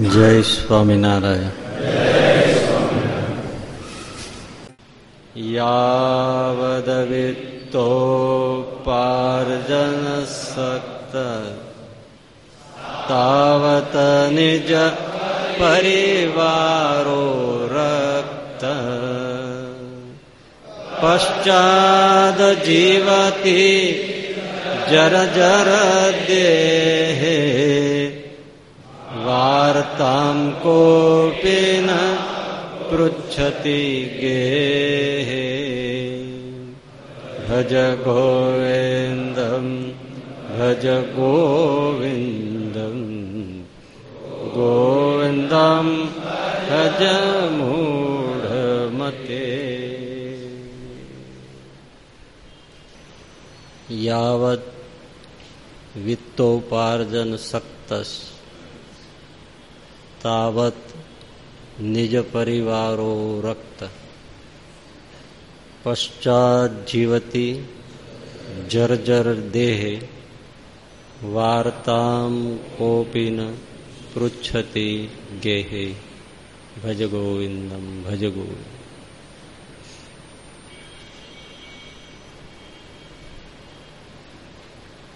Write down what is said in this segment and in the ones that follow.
જય સ્વામિનારાયણ. યાવદવિત્તોપાર્જન સક્ત તાવત નિજ પરિવારો રક્ત પશ્ચાદ જીવતી જર જર દેહે કોપી ન પૃચ્છતિ ગે ભજ ગોવિંદમ ભજ ગોવિંદમ ગોવિંદમ ભજ મૂઢમતે યાવત વિત્તોપાર્જન સક્તસ તાવત નિજ પરિવારો રક્ત પશ્ચાત જીવતી જર્જર દેહે વાર્તામ કોપી ન પૃચ્છતી ગેહે ભજ ગોવિંદમ ભજ ગોવિંદ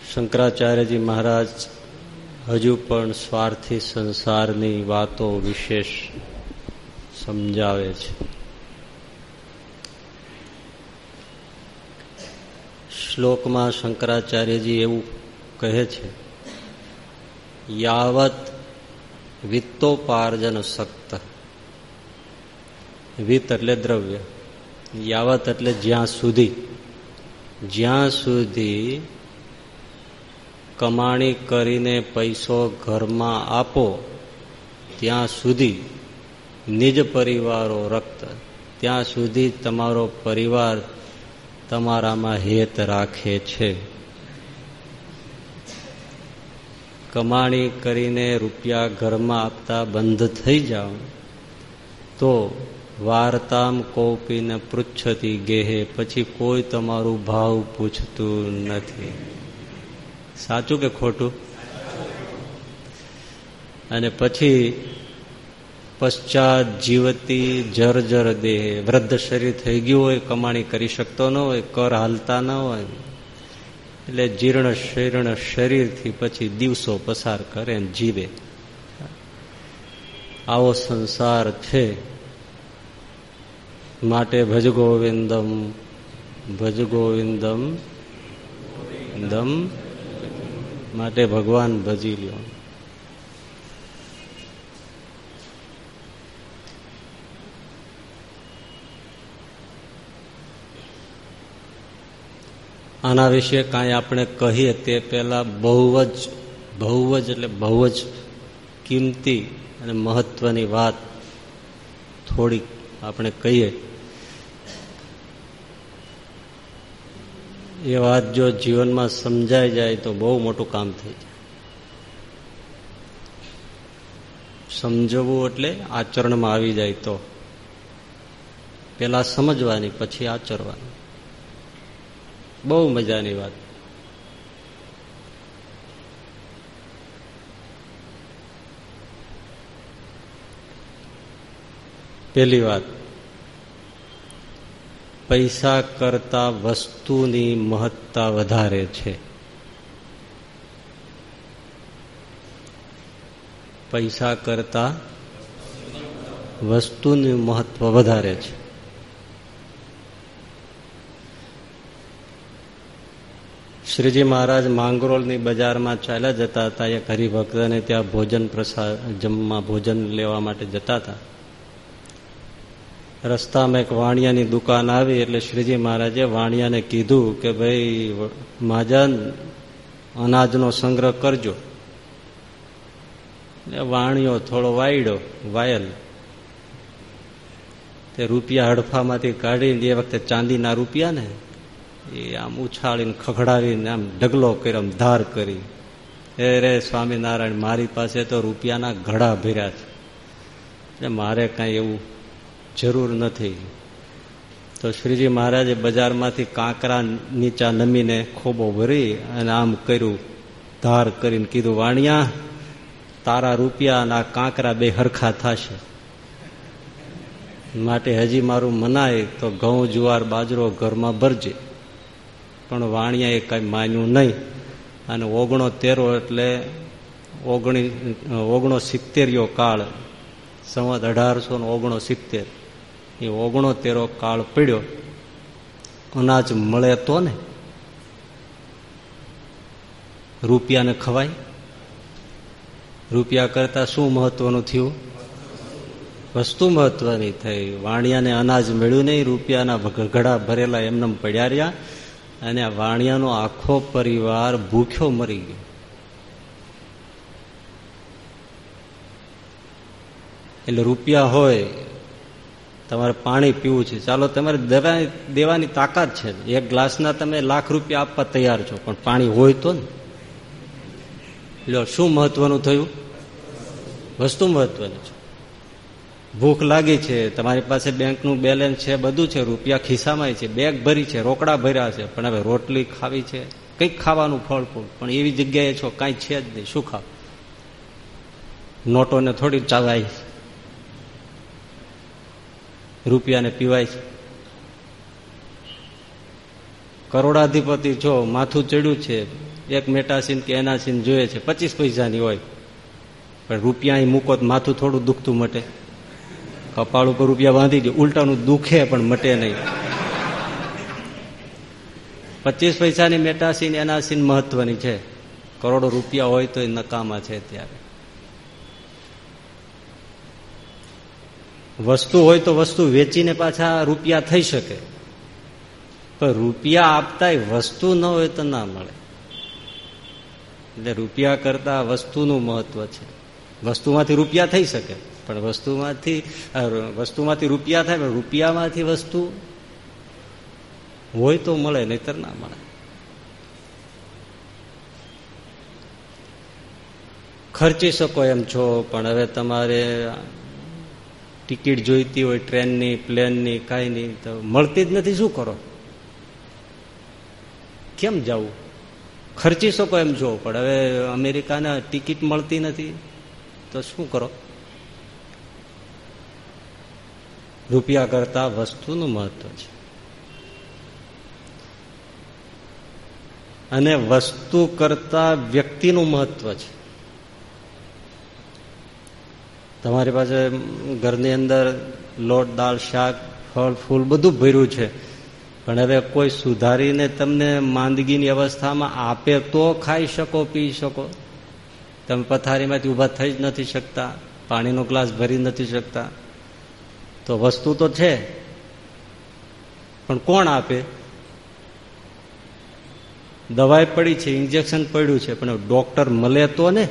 શંકરાચાર્યજી મહારાજ હજુ પણ સ્વાર્થી સંસારની વાતો વિશેષ સમજાવે છે. શ્લોકમાં શંકરાચાર્યજી એવું કહે છે, યાવત વિત્તોપાર્જન સક્ત. વિત્ત એટલે દ્રવ્ય, યાવત એટલે જ્યાં સુધી જ્યાં સુધી કમાણી કરીને પૈસો ઘરમાં આપો, ત્યાં સુધી નિજ પરિવારો રક્ત, ત્યાં સુધી તમારો પરિવાર તમારામાં હેત રાખે છે. કમાણી કરીને રૂપિયા ઘરમાં આપતા બંધ થઈ જાઓ, તો વાર્તામ કોપીને પૃચ્છતી ગેહે, પછી કોઈ તમારું ભાવ પૂછતું નથી. સાચું કે ખોટું? અને પછી પશ્ચાત જીવતી જર્જર દેહ, વૃદ્ધ શરીર થઈ ગયું હોય, કમાણી કરી શકતો ન હોય, કર હાલતા ન હોય, એટલે જીર્ણ શીર્ણ શરીરથી પછી દિવસો પસાર કરે જીવે. આવો સંસાર છે. માટે ભજ ગોવિંદમ ભજ ગોવિંદમ, દમ માટે ભગવાન ભજી લ્યો. આના વિશે કાંઈ આપણે કહીએ તે પહેલાં બહુ જ બહુ જ એટલે બહુ જ કિંમતી અને મહત્વની વાત થોડીક આપણે કહીએ. એ વાત જો જીવનમાં સમજાઈ જાય તો બહુ મોટું કામ થઈ જાય. સમજવું એટલે આચરણમાં આવી જાય તો. પેલા સમજવાની, પછી આચરવાની. બહુ મજાની વાત. પેલી વાત. પૈસા કરતા વસ્તુની મહત્તા વધારે છે. પૈસા કરતા વસ્તુનું મહત્વ વધારે છે. શ્રીજી મહારાજ માંગરોળની બજારમાં ચાલ્યા જતા હતા, એક હરિભક્તને ત્યાં ભોજન પ્રસાદ જમવા ભોજન લેવા માટે જતા હતા. રસ્તામાં એક વાણિયાની દુકાન આવી એટલે શ્રીજી મહારાજે વાણિયાને કીધું કે ભાઈ, મહાજન, અનાજનો સંગ્રહ કરજો. વાણિયો થોડો વાયડો, વાયલ. તે રૂપિયા હડફામાંથી કાઢીને એ વખતે ચાંદીના રૂપિયા ને, એ આમ ઉછાળીને ખખડાવીને આમ ઢગલો કર્યો, આમ ધાર કરી. એ રે સ્વામિનારાયણ, મારી પાસે તો રૂપિયાના ઘડા ભર્યા છે. એટલે મારે કાંઈ એવું જરૂર નથી. તો શ્રીજી મહારાજે બજારમાંથી કાંકરા નીચા નમીને ખોબો ભરી અને આમ કર્યું, ધાર કરીને કીધું, વાણિયા, તારા રૂપિયા અને આ કાંકરા બે હરખા થશે. માટે હજી મારું મનાય તો ઘઉં, જુવાર, બાજરો ઘરમાં ભરજે. પણ વાણિયાએ કંઈ માન્યું નહીં અને ઓગણો તેરો એટલે ઓગણી, ઓગણો સિત્તેરિયો કાળ, સંવત અઢારસો ઓગણો સિત્તેર. એ ઓગણો તેરો કાળ પડ્યો. અનાજ મળે તો ને? રૂપિયાને ખવાય? રૂપિયા કરતા શું મહત્વનું થયું? વસ્તુ મહત્વની થઈ. વાણિયાને અનાજ મળ્યું નહીં, રૂપિયાના ઘડા ભરેલા એમને પડ્યા રહ્યા અને આ વાણિયાનો આખો પરિવાર ભૂખ્યો મરી ગયો. એટલે રૂપિયા હોય તમારે પાણી પીવું છે. ચાલો, તમારે દેવાની દેવાની તાકાત છે. એક ગ્લાસના તમે લાખ રૂપિયા આપવા તૈયાર છો, પણ પાણી હોય તો ને. લો, શું મહત્વનું થયું? વસ્તુ મહત્વની છે. ભૂખ લાગી છે, તમારી પાસે બેંકનું બેલેન્સ છે, બધું છે, રૂપિયા ખિસ્સામાં છે, બેગ ભરી છે, રોકડા ભર્યા છે, પણ હવે રોટલી ખાવી છે. કંઈક ખાવાનું ફળ ફૂલ, પણ એવી જગ્યાએ છો, કાંઈ છે જ નહીં. શું ખાવ? નોટોને થોડી ચાવાય રૂપિયાને પીવાય છે. કરોડાધિપતિ છો માથું ચડ્યું છે, એક મેટાસીન કે એનાસીન જોઈએ છે, પચીસ પૈસાની હોય. પણ રૂપિયા અહીં મૂકો માથું થોડું દુખતું મટે. કપાળ ઉપર રૂપિયા બાંધી દે, ઉલટાનું દુખે પણ મટે નહીં. પચીસ પૈસાની મેટાસીન, એનાસીન મહત્વની છે. કરોડો રૂપિયા હોય તો એ નકામા છે ત્યારે વસ્તુ હોય તો વસ્તુ વેચીને પાછા રૂપિયા થઈ શકે. પણ રૂપિયા આપતા વસ્તુ ન હોય તો ના મળે. એટલે રૂપિયા કરતા વસ્તુનું મહત્વ છે. વસ્તુમાંથી રૂપિયા થઈ શકે. પણ વસ્તુમાંથી વસ્તુમાંથી રૂપિયા થાય પણ રૂપિયામાંથી વસ્તુ હોય તો મળે, નહીતર ના મળે. ખર્ચી શકો એમ છો, પણ હવે તમારે ટિકિટ જોઈતી હોય, ટ્રેનની, પ્લેનની કાંઈ નહીં તો મળતી જ નથી. શું કરો? કેમ જવું? ખર્ચી શકો એમ જોવો, પણ હવે અમેરિકાના ટિકિટ મળતી નથી, તો શું કરો? રૂપિયા કરતા વસ્તુનું મહત્વ છે. અને વસ્તુ કરતા વ્યક્તિનું મહત્વ છે. તમારી પાસે ઘરની અંદર લોટ, દાળ, શાક, ફળ, ફૂલ બધું ભર્યું છે. પણ હવે કોઈ સુધારીને તમને માંદગીની અવસ્થામાં આપે તો ખાઈ શકો, પી શકો. તમે પથારીમાંથી ઊભા થઈ જ નથી શકતા, પાણીનો ગ્લાસ ભરી નથી શકતા. તો વસ્તુ તો છે, પણ કોણ આપે? દવાઈ પડી છે, ઇન્જેક્શન પડ્યું છે, પણ ડોક્ટર મળે તો ને?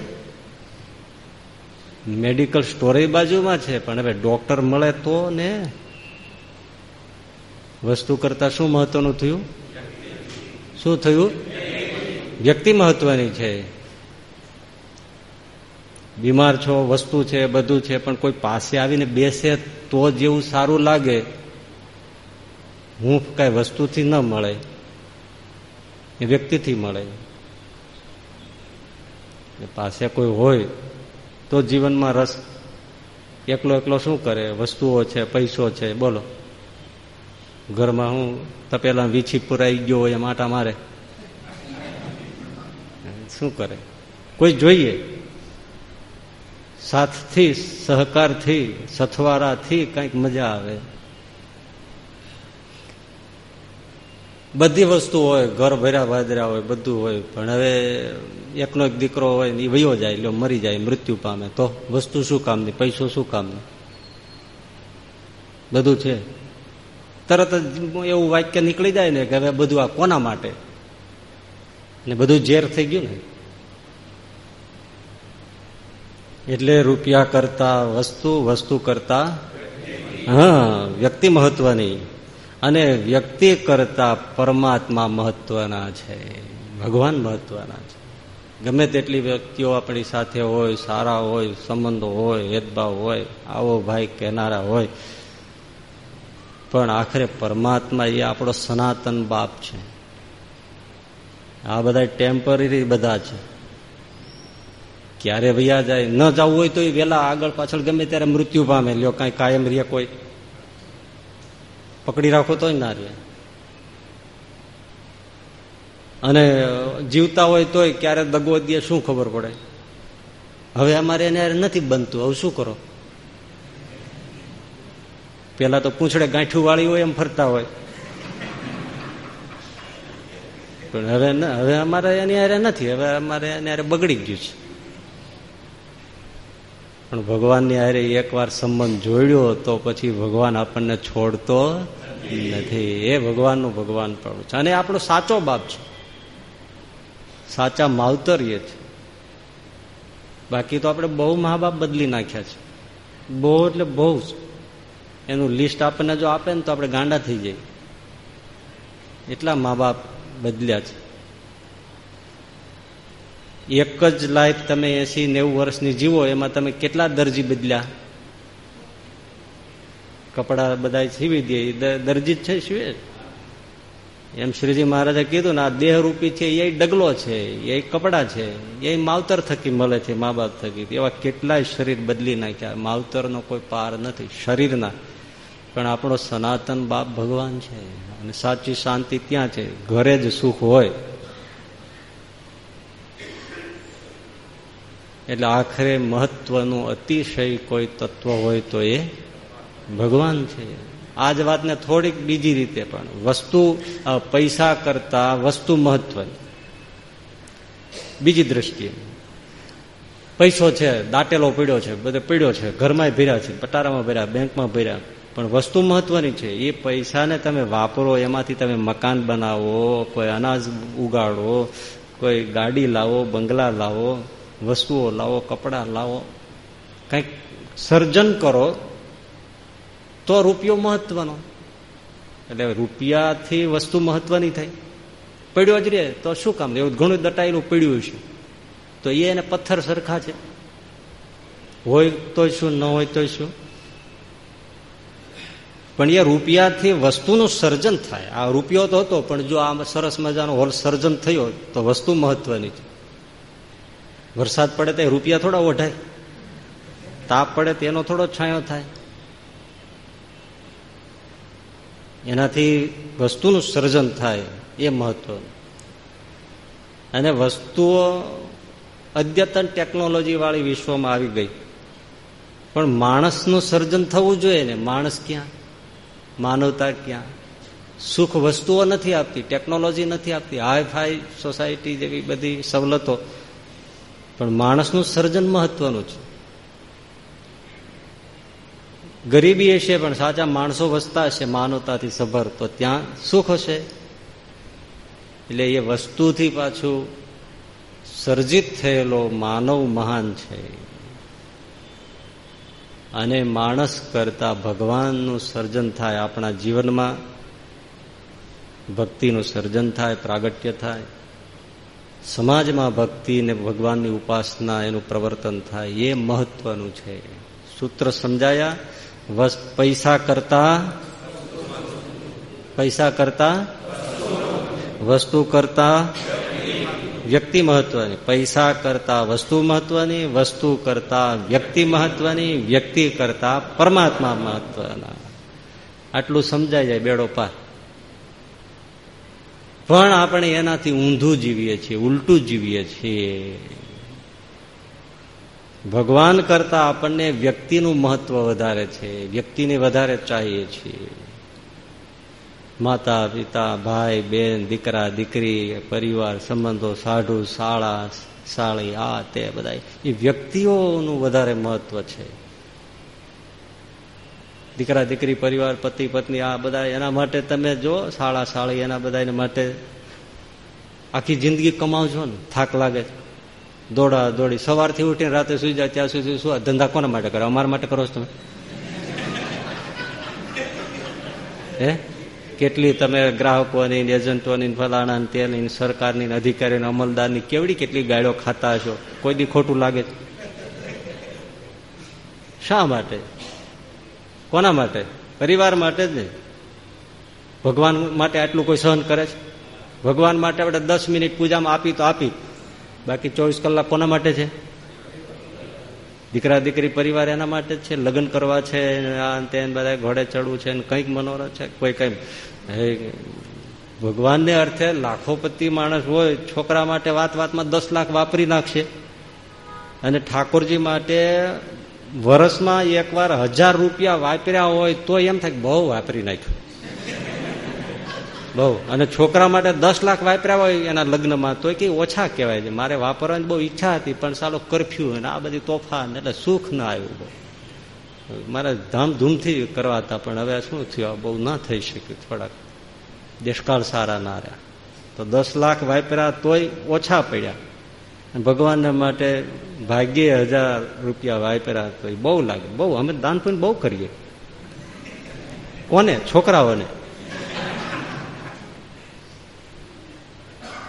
મેડિકલ સ્ટોરે બાજુમાં છે, પણ હવે ડોક્ટર મળે તો ને? વસ્તુ કરતા શું મહત્વનું થયું? શું થયું? વ્યક્તિ મહત્વની છે. બીમાર છો, વસ્તુ છે, બધું છે, પણ કોઈ પાસે આવીને બેસે તો જેવું સારું લાગે. હું કઈ વસ્તુથી ન મળે. એ વ્યક્તિથી મળે. પાસે કોઈ હોય તો જીવનમાં રસ એકલો એકલો શું કરે? વસ્તુઓ છે, પૈસો છે, બોલો. ઘરમાં હું તપેલા વીછી પુરાઈ ગયો હોય એમ આટા મારે. શું કરે? કોઈ જોઈએ? સાથથી, સહકારથી, સથવારાથી કંઈક મજા આવે. બધી વસ્તુ હોય, ઘર ભર્યા ભાદર્યા હોય, બધું હોય, પણ હવે એકનો એક દીકરો હોય એ વયો જાય એટલે મરી જાય, મૃત્યુ પામે. તો વસ્તુ શું કામની? પૈસો શું કામની? બધું છે. તરત જ એવું વાક્ય નીકળી જાય ને કે હવે બધું આ કોના માટે? ને બધું ઝેર થઈ ગયું ને? એટલે રૂપિયા કરતા વસ્તુ વસ્તુ કરતા, હા, વ્યક્તિ મહત્વની. અને વ્યક્તિ કરતા પરમાત્મા મહત્વના છે. ભગવાન મહત્વના છે. ગમે તેટલી વ્યક્તિઓ આપણી સાથે હોય, સારા હોય, સંબંધો હોય, ભેદભાવ હોય, આવો ભાઈ કહેનારા હોય, પણ આખરે પરમાત્મા એ આપણો સનાતન બાપ છે. આ બધા ટેમ્પરરી બધા છે. ક્યારે વૈયા જાય, ન જવું હોય તો એ વેલા આગળ પાછળ ગમે ત્યારે મૃત્યુ પામે, લ્યો કાંઈ કાયમ રે કોઈ. પકડી રાખો તોય ના રે. અને જીવતા હોય તોય ક્યારે દગો દે શું ખબર પડે? હવે અમારે એને નથી બનતું. હવે શું કરો? પેલા તો પૂંછડે ગાંઠું વાળી હોય એમ ફરતા હોય. પણ હવે હવે અમારે એની હારે નથી. હવે અમારે એને હારે બગડી ગયું છે. પણ ભગવાનની હારે એકવાર સંબંધ જોડ્યો તો પછી ભગવાન આપણને છોડતો નથી. એ ભગવાનનું ભગવાન પણ છે. અને આપણો સાચો બાપ છે. સાચા માવતરીએ છે. બાકી તો આપણે બહુ મા બાપ બદલી નાખ્યા છે. બહુ એટલે બહુ જ એનું લિસ્ટ આપણને જો આપે ને તો આપણે ગાંડા થઈ જઈએ. એટલા મા બાપ બદલ્યા છે. એક જ લાઈફ તમે એસી નેવું વર્ષની જીવો, એમાં તમે કેટલા દરજી બદલ્યા? કપડા બધા સીવી દે દરજી જ છે શું એમ શ્રીજી મહારાજે કીધું ને આ દેહરૂપી છે એ ડગલો છે એ કપડા છે એ માવતર થકી મળે છે, મા બાપ થકી. એવા કેટલાય શરીર બદલી નાખ્યા. માવતરનો કોઈ પાર નથી, શરીરના. પણ આપણો સનાતન બાપ ભગવાન છે અને સાચી શાંતિ ત્યાં છે. ઘરે જ સુખ હોય. એટલે આખરે મહત્વનું અતિશય કોઈ તત્વ હોય તો એ ભગવાન છે. આ જ વાતને થોડીક બીજી રીતે પણ. વસ્તુ પૈસા કરતા વસ્તુ મહત્વની બીજી દ્રષ્ટિએ. પૈસો છે, દાટેલો પીડ્યો છે, બધે પીડ્યો છે ઘરમાં ભર્યા છે, પટારામાં ભર્યા, બેંકમાં ભર્યા. પણ વસ્તુ મહત્વની છે, એ પૈસાને તમે વાપરો, એમાંથી તમે મકાન બનાવો, કોઈ અનાજ ઉગાડો, કોઈ ગાડી લાવો, બંગલા લાવો, વસ્તુઓ લાવો, કપડા લાવો, કંઈક સર્જન કરો તો રૂપિયો મહત્વનો. એટલે રૂપિયાથી વસ્તુ મહત્વની થાય પડ્યો જ રે તો શું કામ? એવું ઘણું દટાયેલું પડ્યું છે તો એ એને પથ્થર સરખા છે. હોય તો શું, ન હોય તો શું? પણ એ રૂપિયાથી વસ્તુનું સર્જન થાય. આ રૂપિયો તો હતો, પણ જો આમાં સરસ મજાનો હોલ સર્જન થયો, તો વસ્તુ મહત્વની છે. વરસાદ પડે તો રૂપિયા થોડા ઓઢાય. તાપ પડે તેનો થોડો છાંયો થાય. એનાથી વસ્તુનું સર્જન થાય એ મહત્વનું અને વસ્તુઓ અદ્યતન ટેકનોલોજી વાળી વિશ્વમાં આવી ગઈ. પણ માણસનું સર્જન થવું જોઈએ ને. માણસ ક્યાં? માનવતા ક્યાં? સુખ વસ્તુઓ નથી આપતી ટેકનોલોજી નથી આપતી. હાઈ ફાઈ સોસાયટી જેવી બધી સવલતો. પણ માણસનું સર્જન મહત્વનું છે. ગરીબી હશે, પણ સાચા માણસો વસતા હશે, માનવતાથી સભર, તો ત્યાં સુખ હશે. એટલે એ વસ્તુથી પાછું સર્જિત થયેલો માનવ મહાન છે. અને માણસ કરતા ભગવાનનું સર્જન થાય આપણા જીવનમાં, ભક્તિનું સર્જન થાય, પ્રાગટ્ય થાય. સમાજમાં ભક્તિ ને ભગવાનની ઉપાસના એનું પ્રવર્તન થાય, એ મહત્વનું છે. સૂત્ર સમજાયા? પૈસા કરતા પૈસા કરતા વસ્તુ કરતા વ્યક્તિ મહત્વની પૈસા કરતા વસ્તુ મહત્વની વસ્તુ કરતા વ્યક્તિ મહત્વની વ્યક્તિ કરતા પરમાત્મા મહત્વના આટલું સમજાય જાય બેડો પાર પણ આપણે એનાથી ઊંધું જીવીએ છીએ ઉલટું જીવીએ છીએ ભગવાન કરતા આપણને વ્યક્તિનું મહત્વ વધારે છે. વ્યક્તિને વધારે ચાહીએ છીએ. માતા, પિતા, ભાઈ, બેન, દીકરા, દીકરી, પરિવાર, સંબંધો સાઢુ શાળા સાળી આ તે બધા એ વ્યક્તિઓનું વધારે મહત્વ છે. દીકરા, દીકરી, પરિવાર, પતિ, પત્ની, આ બધા એના માટે તમે જો શાળા, શાળી, એના બધા માટે આખી જિંદગી કમાવજો ને. થાક લાગે દોડા, દોડી. સવારથી ઉઠીને રાતે સુઈ જાય ત્યાં સુધી શું ધંધા કોના માટે કરો? અમારા માટે કરો છો તમે? હે? કેટલી તમે ગ્રાહકોની એજન્ટોની ફલાણા તેની સરકારની અધિકારીની અમલદારની કેવડી કેટલી ગાળો ખાતા હશો? કોઈ દી ખોટું લાગે શા માટે? કોના માટે? પરિવાર માટે જ ને? ભગવાન માટે આટલું કોઈ સહન કરે છે? ભગવાન માટે આપણે દસ મિનિટ પૂજામાં આપી તો આપી. બાકી ચોવીસ કલાક કોના માટે છે? દીકરા, દીકરી પરિવાર એના માટે જ છે? લગ્ન કરવા છે, આ તે બધા ઘોડે ચડવું છે કંઈક મનોરથ છે? કોઈ કઈ ભગવાનને અર્થે લાખોપતિ માણસ હોય, છોકરા માટે વાત વાતમાં દસ લાખ વાપરી નાખશે. અને ઠાકોરજી માટે વર્ષમાં એકવાર હજાર રૂપિયા વાપર્યા હોય તો એમ થાય બહુ વાપરી નાખ્યું. બહુ. અને છોકરા માટે દસ લાખ વાપર્યા હોય એના લગ્નમાં તો કઈ ઓછા કહેવાય છે. મારે વાપરવાની બહુ ઈચ્છા હતી, પણ સાલો કરફ્યુ અને આ બધી તોફાન એટલે સુખ ના આવ્યું બહુ. મારે ધામધૂમથી કરવા હતા, પણ હવે શું થયું? બહુ ના થઈ શક્યું થોડાક. દેશકાળ સારા ના રહ્યા. તો દસ લાખ વાપર્યા તોય ઓછા પડ્યા. ભગવાનના માટે ભાગ્યે હજાર રૂપિયા વાપર્યા તો બહુ લાગે. બહુ, અમે દાન પણ બહુ કરીએ. કોને? છોકરાઓને.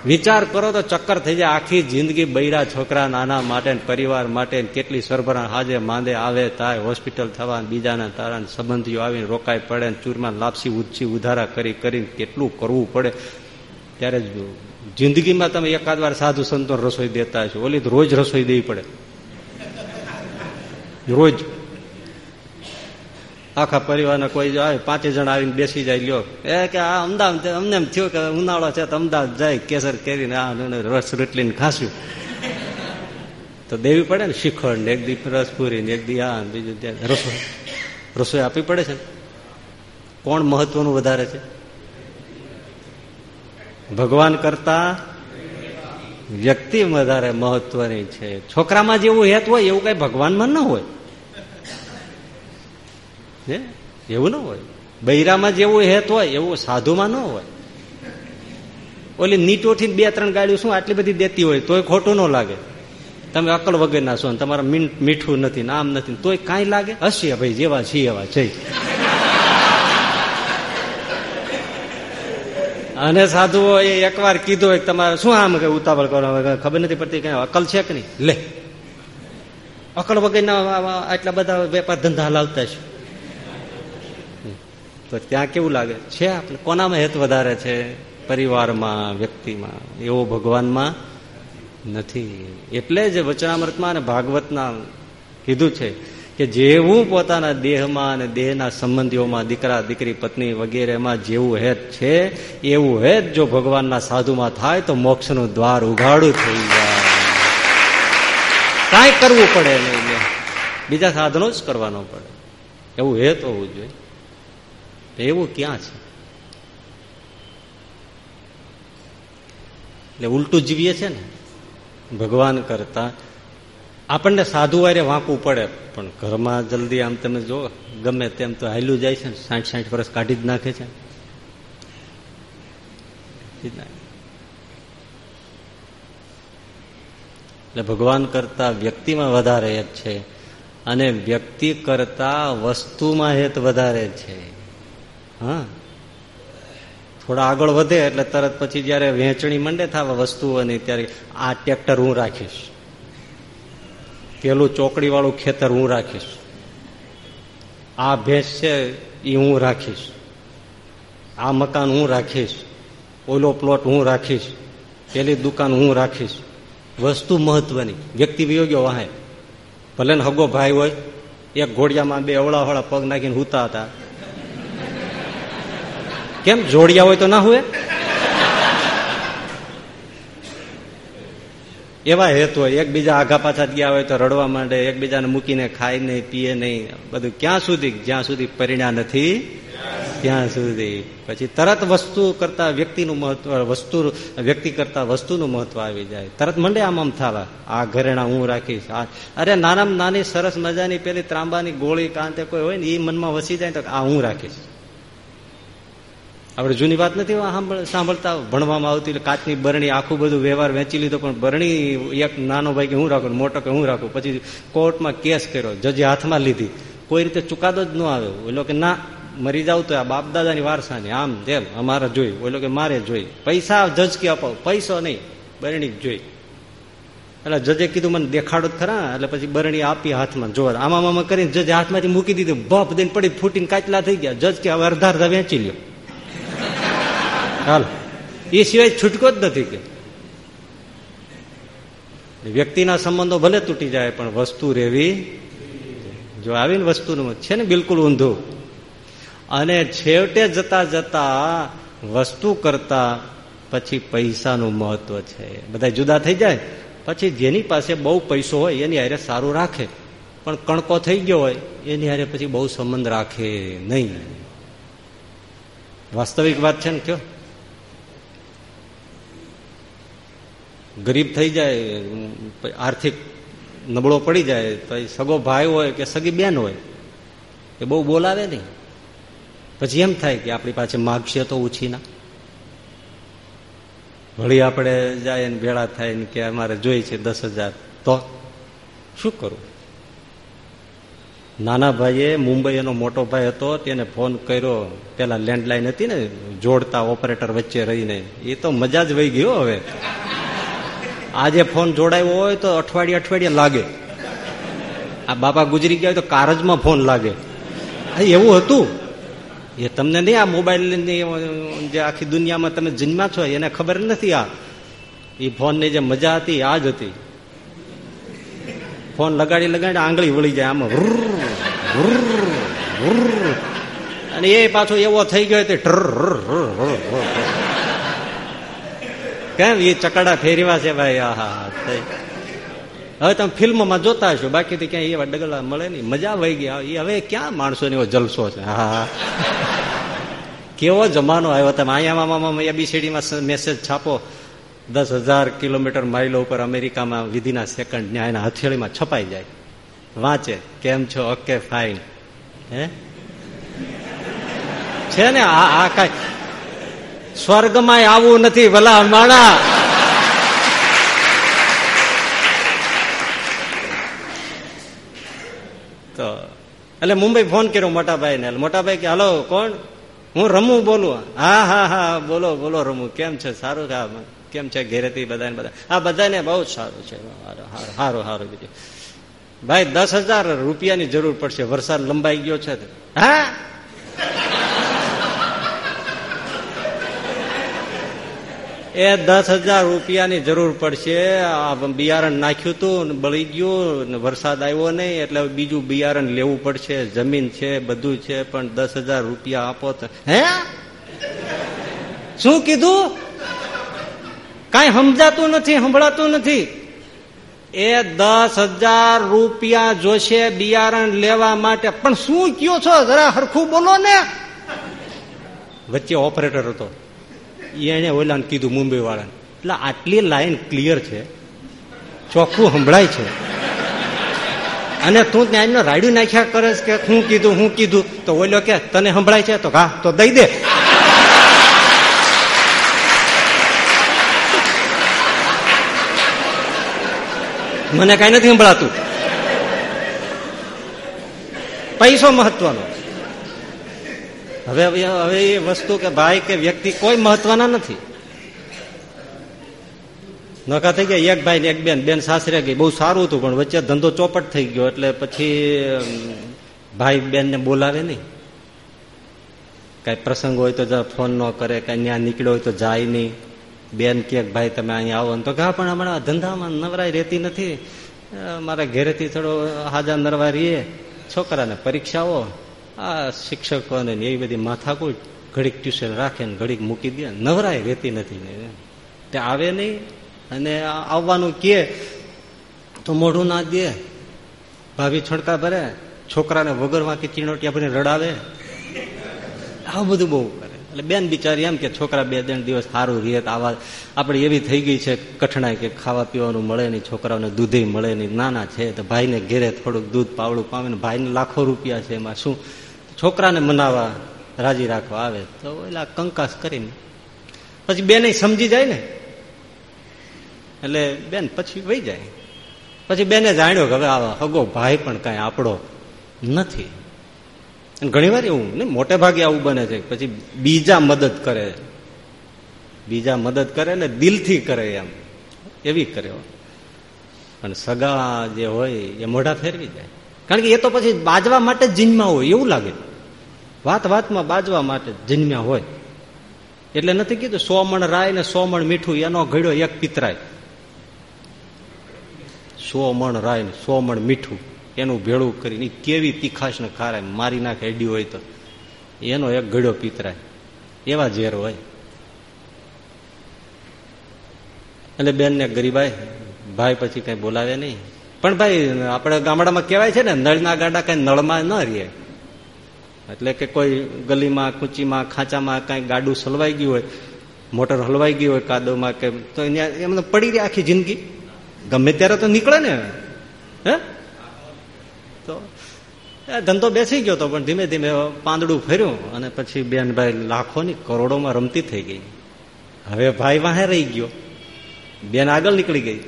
વિચાર કરો તો ચક્કર થઈ જાય. આખી જિંદગી બૈરા છોકરા, નાના માટે પરિવાર માટે કેટલી સરભરા હાજે માંદે આવે થાય હોસ્પિટલ થવા બીજાના તારા સંબંધીઓ આવીને રોકાઈ પડે ચૂરમાં લાપસી ઉચ્ચી ઉધારા કરી કરીને કેટલું કરવું પડે. ત્યારે જિંદગીમાં તમે એકાદ વાર સાધુ સંતો રસોઈ દેતા છો ઓલી રોજ રસોઈ દેવી પડે. રોજ. આખા પરિવારના કોઈ આવે, પાંચે જણ આવીને બેસી જાય, લ્યો. એ કે આ અમદાવાદ અમને એમ થયું કે ઉનાળો છે, તો અમદાવાદ જાય, કેસર કેરીને આ રસ રોટલીને ખાસ્યું તો દેવી પડે ને શિખંડ ને એક દી રસપુરી ને એક દી આ બીજું ત્યાં રસોઈ રસોઈ આપવી પડે છે? કોણ મહત્વનું વધારે છે? ભગવાન કરતા વ્યક્તિ વધારે મહત્વની છે. છોકરામાં જેવું હેત હોય, એવું કઈ ભગવાનમાં ન હોય. હે? એવું ન હોય. બૈરામાં જેવું હેત હોય, એવું સાધુમાં ન હોય. ઓલી નીટોથી બે ત્રણ ગાડીઓ શું આટલી બધી દેતી હોય, તોય ખોટું ન લાગે. તમે અકલ વગરના છો તમારા મીઠું નથી આમ નથી તોય કાંઈ લાગે? હસીએ ભાઈ, જેવા છીએ એવા જઈ અને સાધુઓ એ એકવાર કીધું હોય તમારે શું આમ કઈ ઉતાવળ કરો? ખબર નથી પડતી કઈ અકલ છે કે નહીં? લે. અકલ વગરના આટલા બધા વેપાર ધંધા લાવતા છે. તો ત્યાં કેવું લાગે? છે આપણે કોનામાં હેત વધારે છે? પરિવારમાં, વ્યક્તિમાં? એવો ભગવાનમાં નથી. એટલે જ વચનામૃતમાં અને ભાગવતના કીધું છે કે જેવું પોતાના દેહમાં અને દેહના સંબંધીઓમાં દીકરા, દીકરી, પત્ની વગેરેમાં જેવું હેત છે, એવું હેત જો ભગવાનના સાધુમાં થાય તો મોક્ષનું દ્વાર ઉઘાડું થઈ જાય. કાંઈ કરવું પડે નહીં. બીજા સાધનો જ કરવાનો પડે. એવું હેત હોવું જોઈએ. એવું ક્યાં છે? એટલે ઉલટું જીવીએ છે ને, ભગવાન કરતા આપણને સાધુ વારે વાંકવું પડે, પણ ઘરમાં જલ્દી આમ તમે જો, ગમે તેમ તો હાલ્યું જાય છે ને સાઠ સાઠ વર્ષ કાઢી જ નાખે છે. એટલે ભગવાન કરતા વ્યક્તિમાં વધારે હેત છે, અને વ્યક્તિ કરતા વસ્તુમાં હેત વધારે છે. હા. થોડા આગળ વધે એટલે તરત પછી જયારે વહેંચણી મંડે થવા વસ્તુઓની, ત્યારે આ ટ્રેક્ટર હું રાખીશ. પેલું ચોકડી વાળું ખેતર હું રાખીશ. આ ભેંસ છે એ હું રાખીશ. આ મકાન હું રાખીશ. ઓલો પ્લોટ હું રાખીશ. પેલી દુકાન હું રાખીશ. વસ્તુ મહત્વની. વ્યક્તિ વિયોગ્યો વાહે ભલે ને હગો ભાઈ હોય, એક ઘોડિયામાં બે અવળાવળા પગ નાખીને હુતા હતા. કેમ? જોડિયા હોય તો ના હોય? એવા હેતુ હોય. એકબીજા આઘા પાછા ગયા હોય તો રડવા માંડે, એકબીજાને મૂકીને ખાય નહીં, પીએ નહીં. બધું ક્યાં સુધી? જ્યાં સુધી પરિણામ નથી, ત્યાં સુધી. પછી તરત વસ્તુ કરતા વ્યક્તિનું મહત્વ, વસ્તુ, વ્યક્તિ કરતા વસ્તુનું મહત્વ આવી જાય. તરત મંડે આમ આમ થાવા. આ ઘરેણા હું રાખીશ, આ. અરે નાનામાં નાની સરસ મજાની પેલી ત્રાંબાની ગોળી કાંતે કોઈ હોય ને એ મનમાં વસી જાય તો આ હું રાખીશ. આપણે જૂની વાત નથી સાંભળતા ભણવામાં આવતી કાચની બરણી આખું બધું વ્યવહાર વેચી લીધો, પણ બરણી એક નાનો ભાઈ કે હું રાખું મોટો કે હું રાખું. પછી કોર્ટમાં કેસ કર્યો, જજે હાથમાં લીધી. કોઈ રીતે ચુકાદો જ ન આવ્યો. એટલે કે, ના, મરી જાવ તો આ બાપ દાદાની વારસાની. આમ જેમ અમારે જોઈ. ઓલો કે, મારે જોઈ. પૈસા જજ કે અપાવ પૈસો નહીં, બરણી જોઈ. એટલે જજે કીધું, મને દેખાડો જ ખરા. એટલે પછી બરણી આપી હાથમાં આમાં આમાં કરીને જજે હાથમાંથી મૂકી દીધું. બફ દઈને પડી, ફૂટીને કાચલા થઈ ગયા. જજ કે હવે અડધા અડધા વેચી લ્યો. હાલ. એ સિવાય છૂટકો જ નથી કે. વ્યક્તિના સંબંધો ભલે તૂટી જાય, પણ વસ્તુ રેવી જો આવીને વસ્તુનું છે ને બિલકુલ ઊંધું. અને છેવટે જતા જતા વસ્તુ કરતા પછી પૈસાનું મહત્વ છે. બધા જુદા થઈ જાય. પછી જેની પાસે બહુ પૈસો હોય, એની હારે સારું રાખે. પણ કણકો થઈ ગયો હોય, એની હારે પછી બહુ સંબંધ રાખે નહીં. વાસ્તવિક વાત છે ને કયો? ગરીબ થઈ જાય, આર્થિક નબળો પડી જાય, તો સગો ભાઈ હોય કે સગી બેન હોય, એ બહુ બોલાવે નહીં. પછી એમ થાય કે આપણી પાસે માગશે તો ઉછીના વળી આપણે જાય ને ભેળા થાય ને કે અમારે જોઈ છે દસ હજાર, તો શું કરું? નાના ભાઈએ મુંબઈ એનો મોટો ભાઈ હતો, તેને ફોન કર્યો. પેલા લેન્ડલાઈન હતી ને, જોડતા ઓપરેટર વચ્ચે રહીને. એ તો મજા જ વહી ગયો હવે. આજે ફોન જોડાયો હોય તો અઠવાડિયે અઠવાડિયે લાગે. આ બાપા ગુજરી ગયા હોય તો કારજમાં ફોન લાગે. એવું હતું. એ તમને નહીં આ મોબાઈલની જે આખી દુનિયામાં તમે જન્મ્યા છો, એને ખબર નથી આ. એ ફોનની જે મજા હતી, આ જ હતી. ફોન લગાડી લગાડી આંગળી વળી જાય, આમાં અને એ પાછો એવો થઈ ગયો તે કેમ? એ ચકડા ફેરવા છે ભાઈ આહા હવે તમે ફિલ્મમાં જોતા હશો, બાકી ક્યાંય એવા ડગલા મળે નહીં. મજા વહી એ હવે ક્યાં માણસો એવો જલસો છે? હા કેવો જમાનો આવ્યો તમે? અહીંયામાં એબીસીડીમાં મેસેજ છાપો. દસ હજાર કિલોમીટર માઇલો ઉપર અમેરિકામાં વિધિના સેકન્ડ ને એના હથેળીમાં છપાઈ જાય. વાંચે. કેમ છો? ઓકે ફાઇન હે? છે ને? આ આ કઈ સ્વર્ગમાં આવું નથી, ભલા માણા. તો, એટલે મુંબઈ ફોન કર્યો મોટાભાઈ ને મોટાભાઈ કે, હાલો, કોણ? હું રમું બોલું. હા હા હા, બોલો બોલો રમું. કેમ છે? સારું છે? કેમ છે ઘેરેથી બધા બધા? હા, બધાને બહુ સારું છે. સારું સારું બીજું, ભાઈ, દસ હજાર રૂપિયાની જરૂર પડશે. વરસાદ લંબાઈ ગયો છે. હા? એ દસ હજાર રૂપિયાની જરૂર પડશે. બિયારણ નાખ્યું હતું બળી ગયું વરસાદ આવ્યો નહીં, એટલે બીજું બિયારણ લેવું પડશે. જમીન છે, બધું છે, પણ દસ હજાર રૂપિયા આપો તો. હે? શું કીધું? કઈ સમજાતું નથી, સંભળાતું નથી. એ દસ હજાર રૂપિયા જોશે બિયારણ લેવા માટે. પણ શું કયો છો? જરા હરખું બોલો ને. વચ્ચે ઓપરેટર હતો. એને ઓલાને કીધું મુંબઈ વાળાને એટલે આટલી લાઈન ક્લિયર છે. ચોખ્ખું સંભળાય છે. અને તું ત્યાં એમને રાડ્યું નાખ્યા કરે કે હું કીધું હું કીધું, તો ઓલો કે, તને સંભળાય છે? તો ઘા તો દઈ દે. મને કઈ નથી સંભળાતું. પૈસો મહત્વનો હવે હવે એ વસ્તુ કે ભાઈ કે વ્યક્તિ કોઈ મહત્વના નથી. નકા થઈ ગયા, એક ભાઈ ને એક બેન બેન સાસરે ગઈ, બહુ સારું હતું, પણ વચ્ચે ધંધો ચોપટ થઈ ગયો, એટલે પછી ભાઈ બેન ને બોલાવે નહીં. કઈ પ્રસંગ હોય તો ફોન ન કરે, કઈ ત્યાં નીકળ્યો હોય તો જાય નહીં. બેન કે ભાઈ, તમે અહીંયા આવો. તો કહા પણ હમણાં ધંધામાં નવરાઈ રહેતી નથી. મારા ઘેરેથી થોડો હાજા નરવા રહીએ. છોકરાને પરીક્ષાઓ આ શિક્ષકોને એવી બધી માથાકૂટ ઘડીક ટ્યુશન રાખે ને ઘડીક મૂકી દે. નવરાય રહેતી નથી તે આવે નહીં અને આવવાનું કે તો મોઢું ના દે. ભાભી છણકા ભરે, છોકરાને વગર વાંકી ચીણોટિયા ભરીને રડાવે. આવું બધું બહુ કરે. એટલે બેન બિચારી એમ કે છોકરા બે ત્રણ દિવસ સારું રહે આવા આપણે એવી થઈ ગઈ છે કઠણાઈ કે ખાવા પીવાનું મળે નહીં, છોકરાઓને દૂધે મળે નહીં. નાના છે તો ભાઈને ઘેરે થોડુંક દૂધ પાવડું પામે ને ભાઈને લાખો રૂપિયા છે એમાં શું છોકરાને મનાવા રાજી રાખવા આવે તો એલા કંકાસ કરીને. પછી બેને સમજી જાય ને. એટલે બેન પછી વહી જાય. પછી બેને જાણ્યો કે હવે આ હગો ભાઈ પણ કઈ આપણો નથી. ઘણી વાર એવું ને મોટે ભાગે આવું બને છે પછી બીજા મદદ કરે. બીજા મદદ કરે ને દિલથી કરે એમ. એવી કરે અને સગા જે હોય એ મોઢા ફેરવી જાય. કારણ કે એ તો પછી બાજવા માટે જ જન્મ્યા હોય એવું લાગે. વાત વાતમાં બાજવા માટે જન્મ્યા હોય. એટલે નથી કીધું સો મણ રાય ને સો મણ મીઠું, એનો ઘડ્યો એક પિતરાય. સો મણ રાય સો મણ મીઠું, એનું ભેળું કરીને કેવી તીખાશ ને ખારાય મારી નાખે એડી હોય તો. એનો એક ઘડ્યો પિતરાય. એવા ઝેર હોય. એટલે બેન ને ગરીબાઈ, ભાઈ પછી કઈ બોલાવે નહીં. પણ ભાઈ, આપણે ગામડામાં કહેવાય છે ને, નળના ગાડા કઈ નળમાં ન રહીએ એટલે કે કોઈ ગલીમાં, કૂચીમાં, ખાંચામાં કઈ ગાડું સલવાઈ ગયું હોય, મોટર હલવાઈ ગયું હોય કાદવમાં કે તો એમને પડી રહી આખી જિંદગી. ગમે ત્યારે તો નીકળે ને હે? તો ધંધો બેસી ગયો તો પણ ધીમે ધીમે પાંદડું ફર્યું અને પછી બેનભાઈ લાખોની કરોડોમાં રમતી થઈ ગઈ. હવે ભાઈ વાહે રહી ગયો. બેન આગળ નીકળી ગઈ.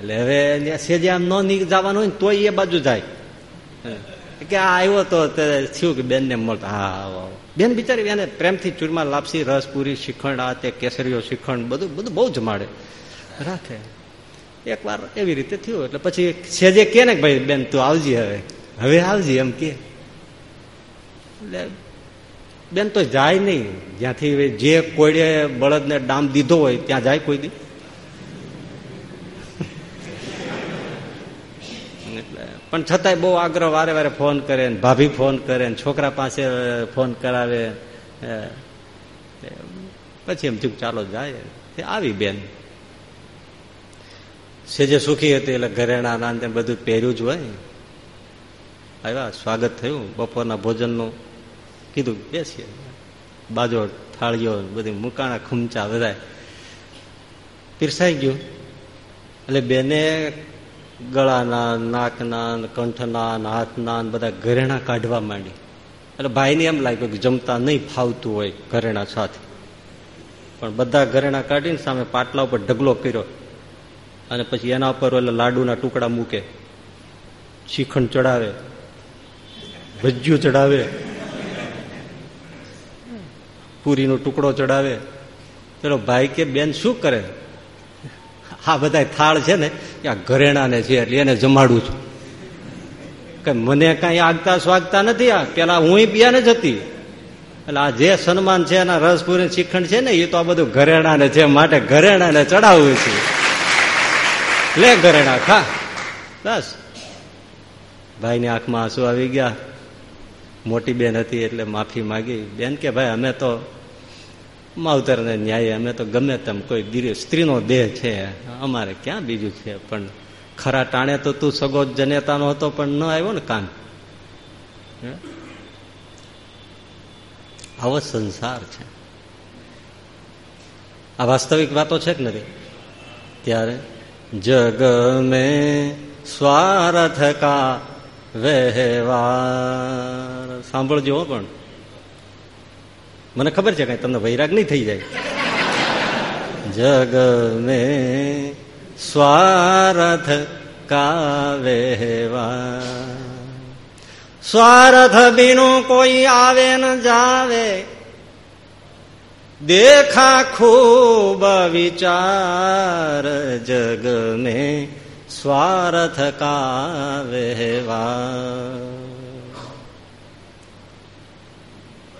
એટલે હવે સેજે આમ ન જવાનું હોય તોય એ બાજુ જાય. કે આ આવ્યો તો થયું કે બેન ને મળતા હા, આવો. બેન બિચારી એને પ્રેમથી ચૂરમા લાપસી રસ પૂરી શ્રીખંડ આ તે કેસરીઓ શ્રીખંડ બધું બધું બહુ જમાડે રાખે એક વાર એવી રીતે થયું, એટલે પછી સેજે કે ને ભાઈ, બેન, તું આવજી હવે. હવે આવજી, એમ કે. એટલે બેન તો જાય નહીં. જ્યાંથી જે કોઈએ બળદને ડામ દીધો હોય, ત્યાં જાય કોઈ દી. પણ છતાંય બહુ આગ્રહ વારે વારે ફોન કરે ભાભી ફોન કરે ને છોકરા પાસે ફોન કરાવે પછી એમ થયું ચાલો જાય. આવી બેન. સેજે સુખી હતી એટલે ઘરેણા, નાંદે બધું પહેર્યું જ હોય. આવ્યા, સ્વાગત થયું. બપોરના ભોજનનું કીધું, બેસીએ. બાજો થાળીઓ, બધી મુકાણા, ખુમચા બધા પીરસાઈ ગયું. એટલે બેને ગળાના, નાકના, કંઠના, હાથના બધા ઘરેણા કાઢવા માંડી. એટલે ભાઈને એમ લાગ્યું કે જમતા નહીં ફાવતું હોય ઘરેણા સાથે. પણ બધા ઘરેણા કાઢીને સામે પાટલા ઉપર ઢગલો કર્યો અને પછી એના ઉપર એટલે લાડુના ટુકડા મૂકે. શ્રીખંડ ચડાવે, ભજ્યું ચડાવે, પૂરીનો ટુકડો ચડાવે. પેલો ભાઈ કે બેન શું કરે? આ બધા થાળ છે ને આ ઘરેણાને છે એટલે એને જમાડું છું. કે મને કઈ આગતા સ્વાગતા નથી, આ પેલા હું પિયાને જ હતી. એટલે આ જે સન્માન છે, એના રસપુરી શ્રીખંડ છે ને, એ તો આ બધું ઘરેણાને છે, માટે ઘરેણાને ચડાવવું છે. લે ઘરેણા, ખા. બસ. ભાઈની આંખમાં આંસુ આવી ગયા. મોટી બેન હતી એટલે માફી માગી. બેન કે, ભાઈ, અમે તો માવતર ને ન્યાય અમે તો ગમે તેમ કોઈ સ્ત્રીનો દેહ છે. અમારે ક્યાં બીજું છે? પણ ખરા ટાણે તો તું સગો જનેતાનો હતો, પણ ન આવ્યો ને કાન. આવો સંસાર છે. આ વાસ્તવિક વાતો છે કે નથી? ત્યારે જગ મે સ્વાર્થ કા વ્યવહાર સાંભળજો પણ. મને ખબર છે કઈ તમને વૈરાગ નહીં થઈ જાય. જગ મે સ્વાર્થ કાવેવા સ્વાર્થ બીનું કોઈ આવે ન જાવે. દેખા ખૂબ વિચાર જગ મે સ્વાર્થ કા વ્યવહાર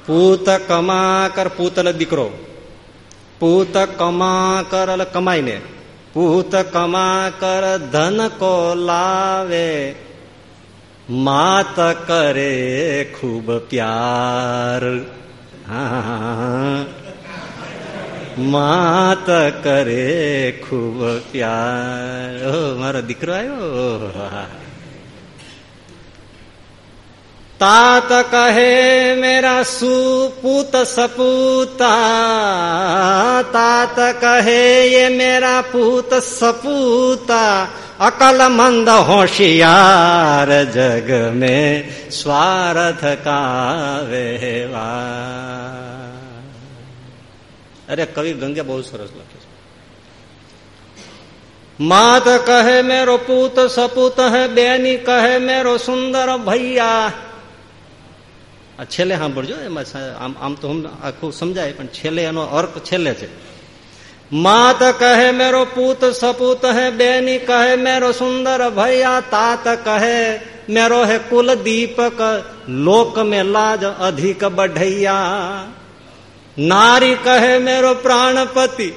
પૂત કમા કર પૂતલ દીકરો. પૂત કમા કર કમાઈને. પૂત કમા કર ધન કો લાવે. માત કરે ખૂબ પ્યાર. માત કરે ખૂબ પ્યાર. મારો દીકરો આવ્યો? तात कहे मेरा सुपूत सपूता तात कहे ये मेरा पूत सपूता अकल मंद होशियार जग में स्वार्थ का व्यवहार અરે કવિ ગંગે બહુ સરસ લખે છે માત કહે મેરો પૂત સપૂત હે બેની કહે મેરો સુંદર ભૈયા આ છેલ્લે સાંભળજો, એમાં આમ આમ તો આખું સમજાય, પણ છેલ્લે એનો અર્થ છેલ્લે છે. માત કહે મેરો પૂત સપૂત હે, બેની કહે મેરો સુંદર ભૈયા, તાત કહે મેરો હે કુલ દીપક લોક મે લાજ અધિક બઢૈયા. નારી કહે મેરો પ્રાણપતિ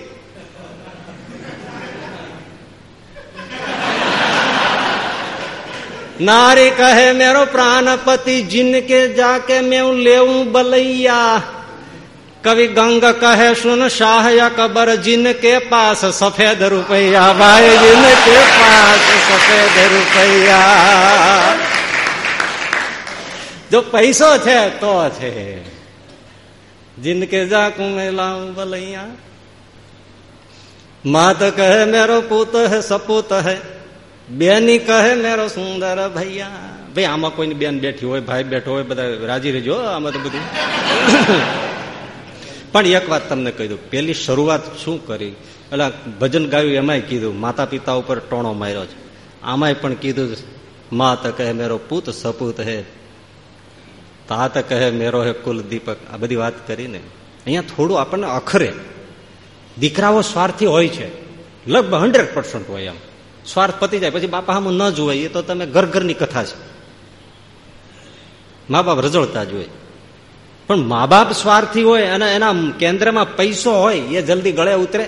नारी कहे, मेरो प्राण पति जिनके जाके मैं ले बलैया। कवि गंग कहे, सुन शाह या कबर जिनके पास सफ़ेद रुपया, भाई जिनके पास सफ़ेद रुपया। जो पैसो थे तो थे। जिनके जाकू में लाऊ बलैया। मात तो कहे, मेरो पुत है, सपूत है। બેની કહે, મેરો સુંદર ભૈયા. ભાઈ, આમાં કોઈની બેન બેઠી હોય, ભાઈ બેઠો હોય, બધા રાજી રહેજો આમાં તો બધું. પણ એક વાત તમને કહી દઉં, પેલી શરૂઆત શું કરી? એટલે ભજન ગાયું, એમાંય કીધું માતા પિતા ઉપર ટોણો માર્યો છે. આમાંય પણ કીધું, માત કહે, મેરો પુત સપૂત હે. તાત કહે, મેરો હે કુલ દીપક. આ બધી વાત કરીને અહીંયા થોડું આપણને અખરે દીકરાઓ સ્વાર્થી હોય છે. લગભગ હંડ્રેડ હોય એમ. સ્વાર્થ પતી જાય, પછી બાપા હમ ન જોવાય, એ તો તમે ઘર ઘરની કથા છે. મા બાપ રજળતા જોઈએ પણ મા બાપ સ્વાર્થી હોય અને એના કેન્દ્રમાં પૈસો હોય, એ જલ્દી ગળે ઉતરે.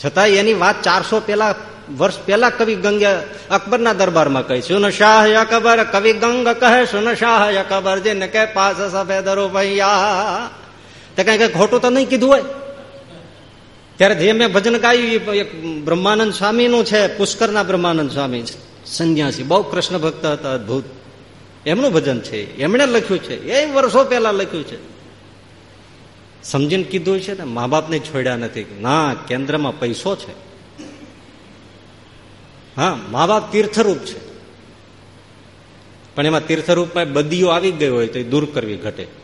છતાં એની વાત ચારસો પેલા વર્ષ પેલા કવિ ગંગે અકબરના દરબારમાં કહી, સુન શાહ અકબર, કવિ ગંગ કહે, સુન શાહ અકબર, જેને કે પાસ સફેદ રૂપૈયા. તે કઈ કઈ ખોટું તો નહીં કીધું હોય? ત્યારે જે મેં ભજન ગાયું એક બ્રહ્માનંદ સ્વામીનું છે, પુષ્કરના બ્રહ્માનંદ સ્વામી સંન્યાસી, બહુ કૃષ્ણ ભક્ત હતા, અદભુત. એમનું ભજન છે, એમણે લખ્યું છે, એ વર્ષો પહેલા લખ્યું છે. સમજીને કીધું છે ને, મા બાપને છોડ્યા નથી. ના, કેન્દ્રમાં પૈસો છે. હા, મા બાપ તીર્થરૂપ છે. પણ એમાં તીર્થરૂપમાં બદીઓ આવી ગઈ હોય તો દૂર કરવી ઘટે.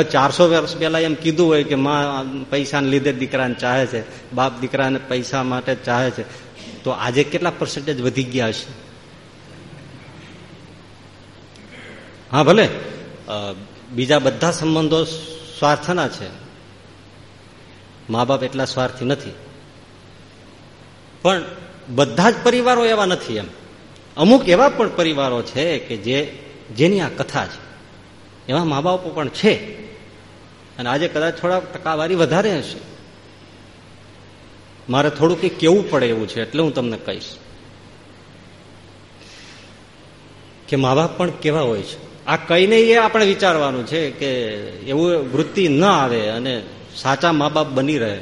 ચારસો વર્ષ પહેલા એમ કીધું હોય કે માં પૈસાને લીધે દીકરાને ચાહે છે, બાપ દીકરાને પૈસા માટે ચાહે છે, તો આજે કેટલા પર્સન્ટેજ વધી ગયા હશે? હા, ભલે. બીજા બધા સંબંધો સ્વાર્થના છે. મા બાપ એટલા સ્વાર્થી નથી. પણ બધા જ પરિવારો એવા નથી એમ. અમુક એવા પણ પરિવારો છે કે જે, જેની આ કથા છે. એવા મા બાપો પણ છે. અને આજે કદાચ થોડા ટકાવારી વધારે હશે. મારે થોડું કંઈક કેવું પડે એવું છે એટલે હું તમને કહીશ. કે મા બાપ પણ કેવા હોય છે. આ કઈને એ આપણે વિચારવાનું છે કે એવું વૃત્તિ ન આવે અને સાચા મા બાપ બની રહે.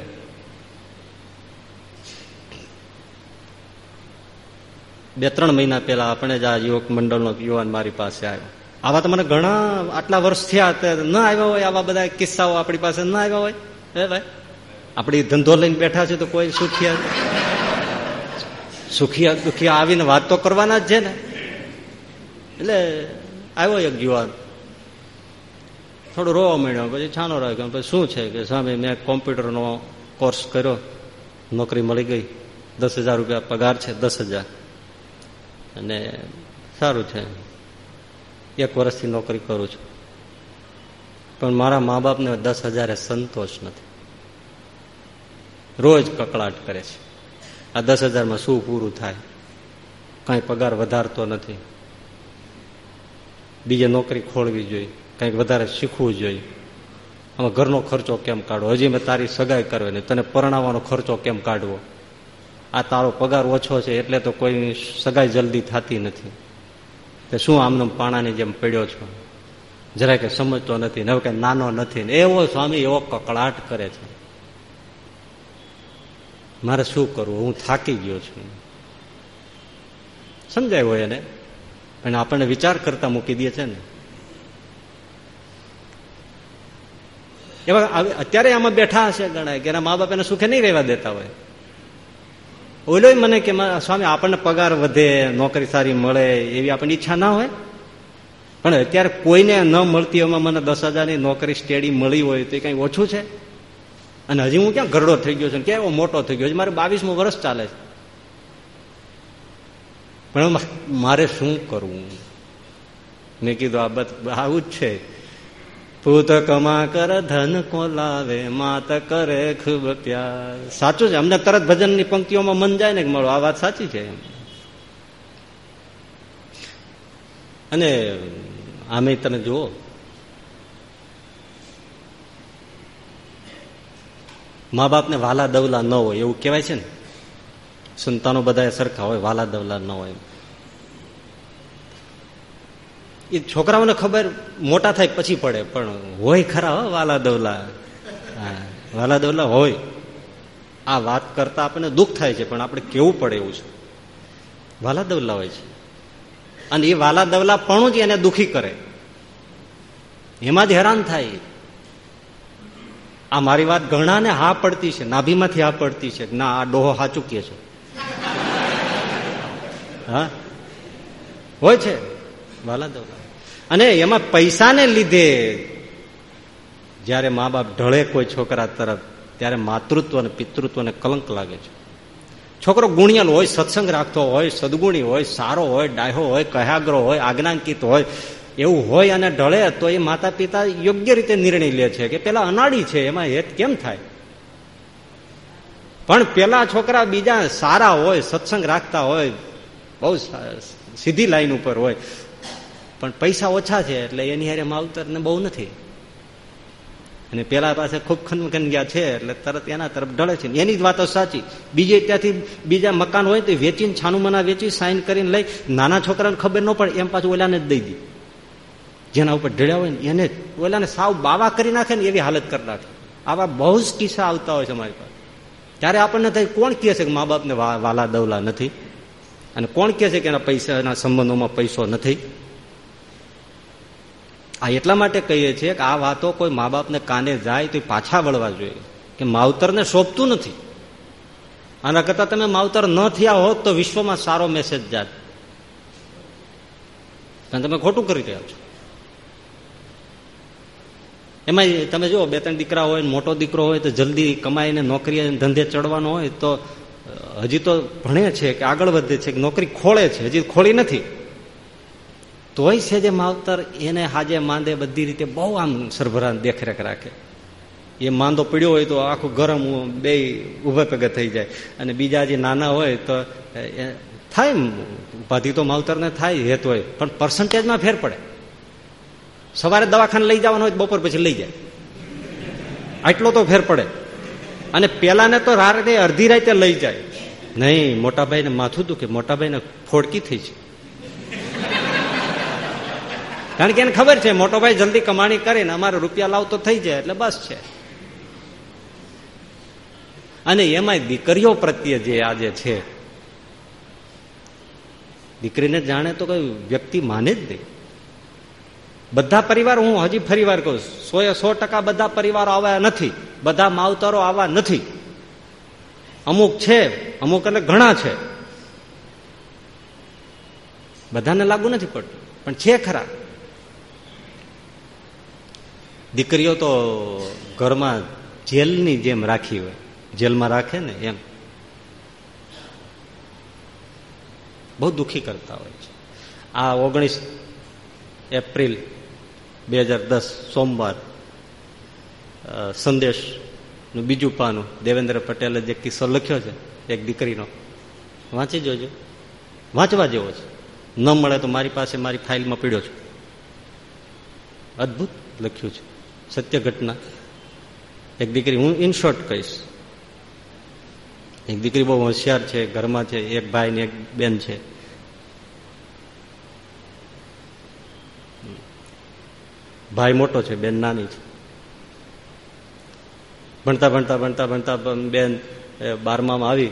બે ત્રણ મહિના પહેલા આપણે જ આ યુવક મંડળનો યુવાન મારી પાસે આવ્યો. આવા તો મને ઘણા આટલા વર્ષ થયા ન આવ્યા હોય આવા બધા કિસ્સાઓ આપણી પાસે ન આવ્યા હોય. હે ભાઈ? આપણી ધંધો લઈને બેઠા છે તો કોઈ સુખિયા સુખિયા દુખિયા આવીને વાત તો કરવાના જ છે ને. એટલે આવ્યો એક યુવાન. થોડું રોવા માંડ્યો, પછી છાનો રાખ્યો. પછી શું છે કે સામે મેં કોમ્પ્યુટરનો કોર્સ કર્યો. નોકરી મળી ગઈ. દસ હજાર રૂપિયા પગાર છે, દસ હજાર. અને સારું છે. એક વર્ષથી નોકરી કરું છું. પણ મારા મા બાપને દસ હજારે સંતોષ નથી. રોજ કકળાટ કરે છે. આ દસ હજારમાં શું પૂરું થાય? કાંઈ પગાર વધારતો નથી. બીજે નોકરી ખોળવી જોઈએ. કંઈક વધારે શીખવું જોઈએ. આમાં ઘરનો ખર્ચો કેમ કાઢવો? હજી મેં તારી સગાઈ કરવી નહીં. તને પરણાવવાનો ખર્ચો કેમ કાઢવો? આ તારો પગાર ઓછો છે એટલે તો કોઈ સગાઈ જલ્દી થતી નથી. કે શું આમનો પાણાની જેમ પડ્યો છો? જરા કે સમજતો નથી ને કે નાનો નથી ને એવો સ્વામી એવો કકળાટ કરે છે. મારે શું કરવું? હું થાકી ગયો છું. સમજાય હોય એને? પણ આપણને વિચાર કરતા મૂકી દે છે ને. એવા અત્યારે આમાં બેઠા હશે ગણાય કે એના મા બાપ એને સુખે નહીં રહેવા દેતા હોય. ઓલો મને કે સ્વામી, આપણને પગાર વધે, નોકરી સારી મળે, એવી આપણને ઈચ્છા ના હોય. પણ અત્યારે કોઈને ન મળતી એમાં મને દસ હજારની નોકરી સ્ટેડી મળી હોય તો એ કંઈ ઓછું છે? અને હજી હું ક્યાં ગરડો થઈ ગયો છું? કેવો મોટો થઈ ગયો છે? મારે બાવીસમું વર્ષ ચાલે છે. પણ મારે શું કરવું? મેં કીધું, આ બધ, આવું જ છે. પૂત કમા કર ધન કો લાવે માત કરે ખૂબ પ્યાર. સાચું છે, અમને તરત ભજનની પંક્તિઓમાં મન જાય ને મળો, આ વાત સાચી છે અને આમે તમે જુઓ મા બાપને વાલા દવલા ન હોય, એવું કહેવાય છે ને? સંતાનો બધા સરખા હોય, વાલા દવલા ન હોય એ છોકરાઓને ખબર મોટા થાય પછી પડે, પણ હોય ખરા હો વાલા દવલા વાલા દવલા હોય. આ વાત કરતા આપણને દુઃખ થાય છે, પણ આપણે કેવું પડે એવું છે. વાલા દવલા હોય છે. અને એ વાલા દવલા પણ જ એને દુખી કરે. એમાં જ હેરાન થાય. આ મારી વાત ઘણાને હા પડતી છે, નાભીમાંથી હા પડતી છે ના, આ ડોહો હા ચૂકીએ છે. હા? હોય છે. વાલા દવલા અને એમાં પૈસાને લીધે જયારે મા બાપ ઢળે કોઈ છોકરા તરફ, ત્યારે માતૃત્વ અને પિતૃત્વને કલંક લાગે છે. છોકરો ગુણિયલ હોય, સત્સંગ રાખતો હોય, સદગુણી હોય, સારો હોય ડાયો હોય, કહાગ્રો હોય, આજ્ઞાંકિત હોય, એવું હોય અને ઢળે, તો એ માતા પિતા યોગ્ય રીતે નિર્ણય લે છે કે પેલા અનાડી છે, એમાં હેત કેમ થાય? પણ પેલા છોકરા બીજા સારા હોય, સત્સંગ રાખતા હોય, બહુ સીધી લાઈન ઉપર હોય પણ પૈસા ઓછા છે એટલે એની હારે માવતર ને બહુ નથી. અને પેલા પાસે ખૂબ ખનખન ગયા છે એટલે તરત એના તરફ ઢળે છે. એની જ વાતો સાચી. બીજે ત્યાંથી બીજા મકાન હોય તો વેચીને છાનું મના વેચી સાઈન કરીને લઈ. નાના છોકરાને ખબર ન પડે, એમ પાછું ઓલાને જ દઈ દી. જેના ઉપર ઢળ્યા હોય ને એને જ. ઓલાને સાવ બાવા કરી નાખે ને એવી હાલત કરી નાખે. આવા બહુ જ કિસ્સા આવતા હોય છે અમારી પાસે. ત્યારે આપણને થાય, કોણ કહે છે કે મા બાપને વાલા દવલા નથી? અને કોણ કહે છે કે એના પૈસાના સંબંધોમાં પૈસો નથી? આ એટલા માટે કહીએ છીએ કે આ વાતો કોઈ મા બાપને કાને જાય તો પાછા વળવા જોઈએ. કે માવતરને શોભતું નથી. આના કરતા તમે માવતર ન થયા હોત તો વિશ્વમાં સારો મેસેજ જાત. પણ તમે ખોટું કરી રહ્યા છો. એમાં તમે જુઓ, બે ત્રણ દીકરા હોય મોટો દીકરો હોય તો જલ્દી કમાઈને નોકરી ધંધે ચડવાનો હોય તો હજી તો ભણે છે કે આગળ વધે છે કે નોકરી ખોળે છે. હજી ખોળી નથી. તોય છે જે માવતર એને હાજે માંદે બધી રીતે બહુ આમ સરભરા દેખરેખ રાખે. એ માંદો પીડ્યો હોય તો આખું ગરમ બે ઉભે પગે થઈ જાય. અને બીજા જે નાના હોય તો થાય ઉપાધિ તો માવતરને થાય, હેત હોય. પણ પર્સન્ટેજમાં ફેર પડે. સવારે દવાખાને લઈ જવાનું હોય બપોર પછી લઈ જાય. આટલો તો ફેર પડે. અને પેલાને તો રાતે અડધી રાતે લઈ જાય. નહીં, મોટાભાઈને માથું દુખે. મોટાભાઈને ફોડકી થઈ છે. કારણ કે એને ખબર છે મોટો ભાઈ જલ્દી કમાણી કરીને અમારે રૂપિયા લાવતો થઈ જાય, એટલે બસ છે. અને એમાં દીકરીઓ પ્રત્યે જે આજે છે, દીકરીને જાણે તો કઈ વ્યક્તિ માને જ નહીં. બધા પરિવાર, હું હજી ફરી વાર કહું સો એ સો ટકા બધા પરિવારો આવ્યા નથી, બધા માવતરો આવા નથી. અમુક છે, અમુક એટલે ઘણા છે. બધાને લાગુ નથી પડતું, પણ છે ખરા. દીકરીઓ તો ઘરમાં જેલની જેમ રાખી હોય. જેલમાં રાખે ને એમ. બહુ દુઃખી કરતા હોય છે. આ ઓગણીસ એપ્રિલ બે હજાર દસ સોમવાર સંદેશનું બીજું પાનું દેવેન્દ્ર પટેલે જે કિસ્સો લખ્યો છે, એક દીકરીનો. વાંચી જોજો. વાંચવા જેવો છે. ન મળે તો મારી પાસે મારી ફાઇલમાં પીડ્યો છું. અદભુત લખ્યું છે. સત્ય ઘટના. એક દીકરી, હું ઇન શોર્ટ કહીશ. એક દીકરી બહુ હોશિયાર છે, ઘરમાં છે, એક ભાઈ ને એક બેન છે. ભાઈ મોટો છે, બેન નાની છે. ભણતા ભણતા ભણતા ભણતા બેન બારમામાં આવી.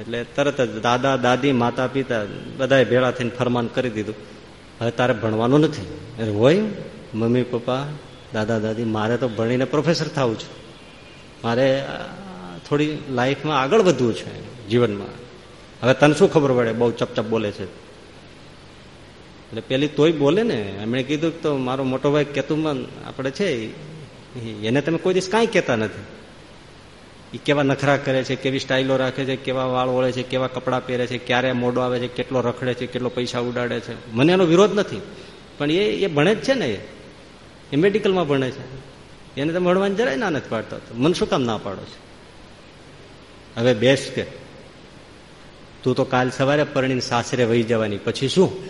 એટલે તરત જ દાદા, દાદી, માતા, પિતા બધાએ ભેળા થઈને ફરમાન કરી દીધું. હવે તારે ભણવાનું નથી. હોય, મમ્મી, પપ્પા દાદા, દાદી, મારે તો ભણીને પ્રોફેસર થવું છે. મારે થોડી લાઈફમાં આગળ વધવું છે જીવનમાં. હવે તને શું ખબર પડે? બહુ ચપચપ બોલે છે. એટલે પેલી તોય બોલે ને. એમણે કીધું તો મારો મોટો ભાઈ કેતુમાં આપણે છે એને તમે કોઈ દિવસ કાંઈ કહેતા નથી. એ કેવા નખરા કરે છે, કેવી સ્ટાઇલો રાખે છે, કેવા વાળ ઓળે છે, કેવા કપડાં પહેરે છે, ક્યારે મોડો આવે છે, કેટલો રખડે છે, કેટલો પૈસા ઉડાડે છે. મને એનો વિરોધ નથી. પણ એ એ ભણે જ છે ને એ મેડિકલમાં ભણે છે. એને તમે ભણવાની જરાય ના નથી પાડતા મને શું કામ ના પાડો છે? હવે બેસ કે. તું તો કાલ સવારે પરણીને સાસરે વહી જવાની. પછી શું?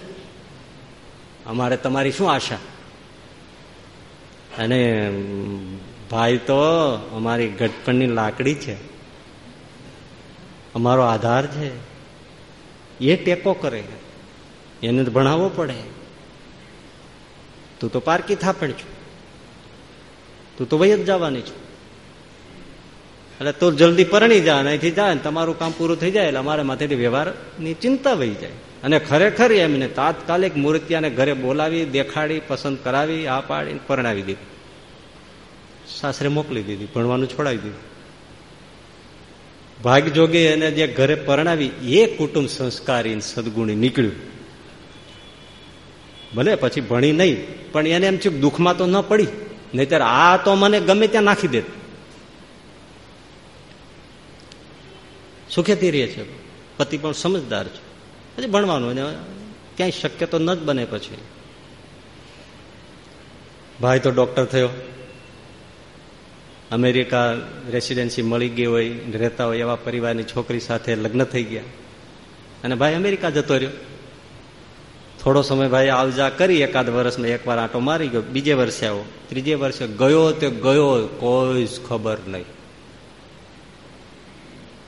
અમારે તમારી શું આશા? અને ભાઈ તો અમારી ગટપણની લાકડી છે. અમારો આધાર છે. એ ટેકો કરે. એને ભણાવવો પડે. તું તો પારકી થાપણ છું. તું તો વહી જ જવાની છું. એટલે તું જલ્દી પરણી જા અહીંથી જાય તમારું કામ પૂરું થઈ જાય એટલે અમારે માથેથી વ્યવહારની ચિંતા વહી જાય. અને ખરેખર એમને તાત્કાલિક મૂર્તિયાને ઘરે બોલાવી, દેખાડી, પસંદ કરાવી, આ પાડીને પરણાવી દીધી. સાસરે મોકલી દીધી, ભણવાનું છોડાવી દીધું. ભાગ જોગે એને જે ઘરે પરણાવી, એ કુટુંબ સંસ્કારી સદગુણી નીકળ્યું. ભલે પછી ભણી નહીં, પણ એને એમ છે દુઃખમાં તો ન પડી, નહીતર આ તો મને ગમે ત્યાં નાખી દે. સુખેથી રહે છે. પતિ પણ સમજદાર છે. પછી ભણવાનું ક્યાંય શક્ય તો ન જ બને પછી. ભાઈ તો ડોક્ટર થયો. અમેરિકા રેસિડેન્સી મળી ગઈ હોય, રહેતા હોય એવા પરિવારની છોકરી સાથે લગ્ન થઈ ગયા. અને ભાઈ અમેરિકા જતો રહ્યો. થોડો સમય ભાઈ આવજા કરી એકાદ વર્ષને એકવાર આંટો મારી ગયો. બીજે વર્ષે આવો. ત્રીજે વર્ષે ગયો તે ગયો કોઈ જ ખબર નહીં.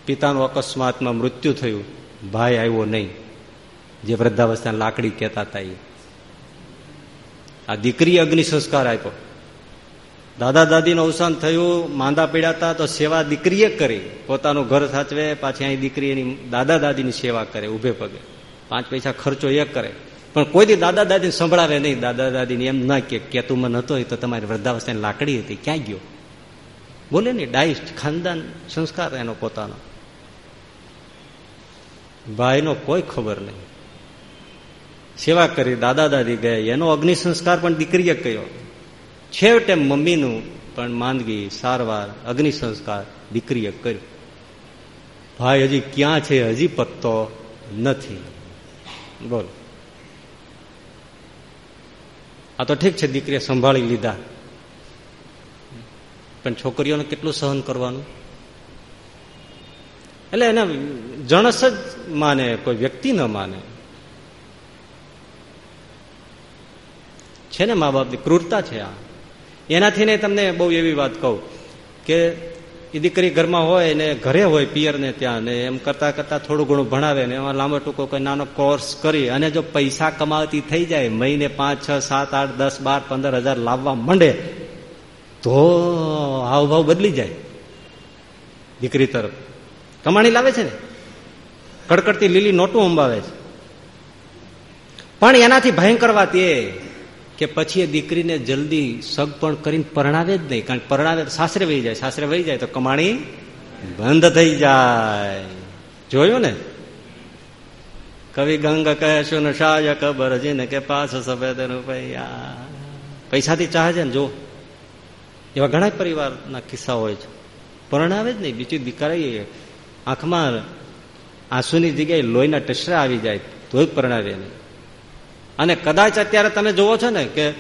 પિતાનું અકસ્માતમાં મૃત્યુ થયું. ભાઈ આવ્યો નહીં. જે વૃદ્ધાવસ્થા લાકડી કહેતા હતા એ. આ દીકરી અગ્નિ સંસ્કાર આપ્યો. દાદા દાદીનું અવસાન થયું, માંદા પીડાતા તો સેવા દીકરીએ કરી. પોતાનું ઘર સાચવે, પાછી અહીં દીકરી એની દાદા દાદીની સેવા કરે ઉભે પગે. પાંચ પૈસા ખર્ચો એ કરે. પણ કોઈ દાદા દાદી સંભળાવે નહીં. દાદા દાદીને એમ ના કે કેતુમાં મન હોય તો તમારી વૃદ્ધાવસ્થાની લાકડી હતી. ક્યાં ગયો? બોલે ને ડાઈસ્ટ ખાનદાન સંસ્કાર એનો પોતાનો. ભાઈનો કોઈ ખબર નહીં. સેવા કરી દાદા દાદી ગયા. એનો અગ્નિ સંસ્કાર પણ દીકરીએ કર્યો. છેવટે મમ્મીનું પણ માંદગી, સારવાર, અગ્નિ સંસ્કાર દીકરીએ કર્યો. ભાઈ હજી ક્યાં છે? હજી પત્તો નથી. બોલ. આ તો ઠીક છે, દીકરીએ સંભાળી લીધા. પણ છોકરીઓને કેટલું સહન કરવાનું? એટલે એને જણસ જ માને, કોઈ વ્યક્તિ ન માને. છે ને મા બાપની ક્રૂરતા છે આ. એનાથી ને તમને બહુ એવી વાત કહું કે એ દીકરી ઘરમાં હોય ને ઘરે હોય પિયર ને ત્યાં ને એમ કરતા કરતા થોડું ઘણું ભણાવે ને એમાં લાંબો ટૂંકો કોઈ નાનો કોર્સ કરી અને જો પૈસા કમાવતી થઈ જાય, મહિને પાંચ, છ, સાત, આઠ, દસ, બાર, પંદર હજાર લાવવા માંડે, તો હાવભાવ બદલી જાય. દીકરી તરફ. કમાણી લાવે છે ને? કડકડતી લીલી નોટું અંબાવે છે. પણ એનાથી ભયંકર વાત એ કે પછી એ દીકરીને જલ્દી સગ પણ કરીને પરણાવે જ નહીં, કારણ પરણાવે સાસરે વહી જાય. સાસરે વહી જાય તો કમાણી બંધ થઈ જાય. જોયું ને? કવિ ગંગ કહેશો ને શાય કબર જીને કે પાછ સફેદ રૂપિયા. પૈસાથી ચાહે છે ને જો એવા ઘણા પરિવારના કિસ્સા હોય છે. પરણાવે જ નહીં. બીજું દીકરી આંખમાં આંસુની જગ્યાએ લોહીના ટસરા આવી જાય, તોય પરણાવે નહીં. અને કદાચ અત્યારે તમે જોવો છો ને કે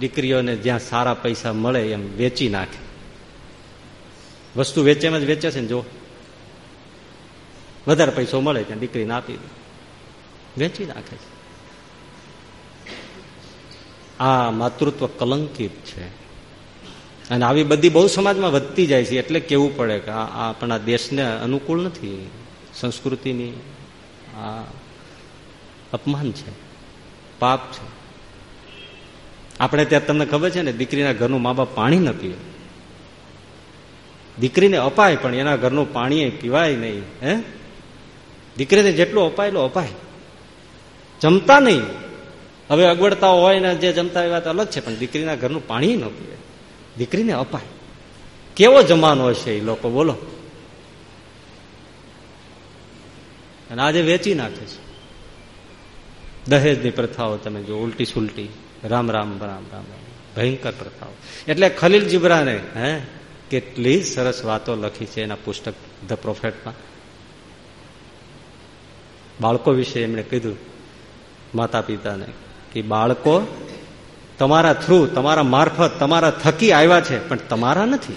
દીકરીઓને જ્યાં સારા પૈસા મળે એમ વેચી નાખે. વસ્તુ વેચે જ વેચે છે ને, જો. વધારે પૈસો મળે ત્યાં દીકરીને આપી દે. વેચી નાખે છે. આ માતૃત્વ કલંકિત છે. અને આવી બધી બહુ સમાજમાં વધતી જાય છે, એટલે કેવું પડે કે આપણા દેશને અનુકૂળ નથી, સંસ્કૃતિની, આ અપમાન છે, પાપ છે. આપણે ત્યાં તમને ખબર છે ને, દીકરીના ઘરનું મા બાપ પાણી ન પીવે. દીકરીને અપાય પણ એના ઘરનું પાણી પીવાય નહીં, હે? દીકરીને જેટલું અપાય એટલું અપાય. જમતા નહીં. હવે અગવડતા હોય ને, જે જમતા એ વાત અલગ છે, પણ દીકરીના ઘરનું પાણી ન પીવે. દીકરીને અપાય. કેવો જમાનો હશે એ લોકો, બોલો. અને આજે વેચી નાખે છે. દહેજની પ્રથાઓ તમે જો ઉલટી સુલટી રામ રામ રામ રામ. ભયંકર પ્રથાઓ. એટલે ખલીલ જીબ્રાને, હે, કેટલી સરસ વાતો લખી છે એના પુસ્તક ધ પ્રોફેટમાં. બાળકો વિશે એમણે કીધું માતા પિતાને કે, બાળકો, તમારા થ્રુ તમારા મારફત, તમારા થકી આવ્યા છે, પણ તમારા નથી.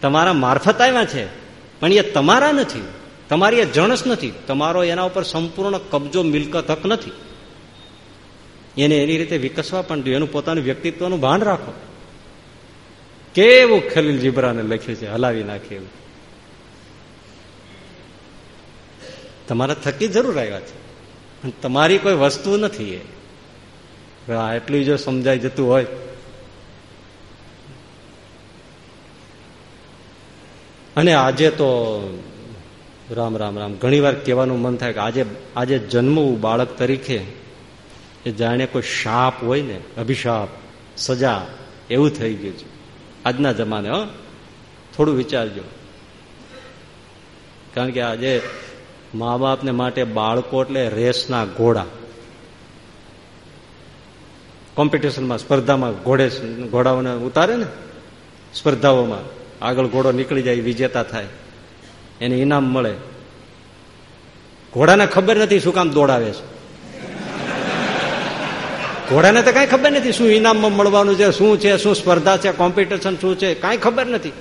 તમારા મારફત આવ્યા છે, પણ એ તમારા નથી. તમારી એ જણસ નથી. તમારો એના ઉપર સંપૂર્ણ કબજો, મિલકત, હક નથી. એને એની રીતે વિકસવા પણ દો. એનું પોતાનું વ્યક્તિત્વનું ભાન રાખો. કેવું ખલીલ જીબ્રાને લખ્યું છે? હલાવી નાખે એવું. તમારા થકી જરૂર આવ્યા છે. તમારી કોઈ વસ્તુ નથી એ. એટલું જો સમજાઈ જતું હોય. અને આજે તો રામ રામ રામ. ઘણી વાર કહેવાનું મન થાય કે આજે આજે જન્મવું બાળક તરીકે એ જાણે કોઈ શાપ હોય ને, અભિશાપ, સજા, એવું થઈ ગયું છે. આજના જમાને, હો. થોડું વિચારજો. કારણ કે આજે મા બાપને માટે બાળકો એટલે રેસના ઘોડા. કોમ્પિટિશનમાં, સ્પર્ધામાં ઘોડે, ઘોડાઓને ઉતારે ને, સ્પર્ધાઓમાં આગળ ઘોડો નીકળી જાય, વિજેતા થાય. એને ઇનામ મળે. ઘોડાને ખબર નથી શું કામ દોડાવે છે. ઘોડાને તો કઈ ખબર નથી શું ઇનામમાં મળવાનું છે, શું છે, શું સ્પર્ધા છે, કોમ્પિટિશન શું છે, કઈ ખબર નથી.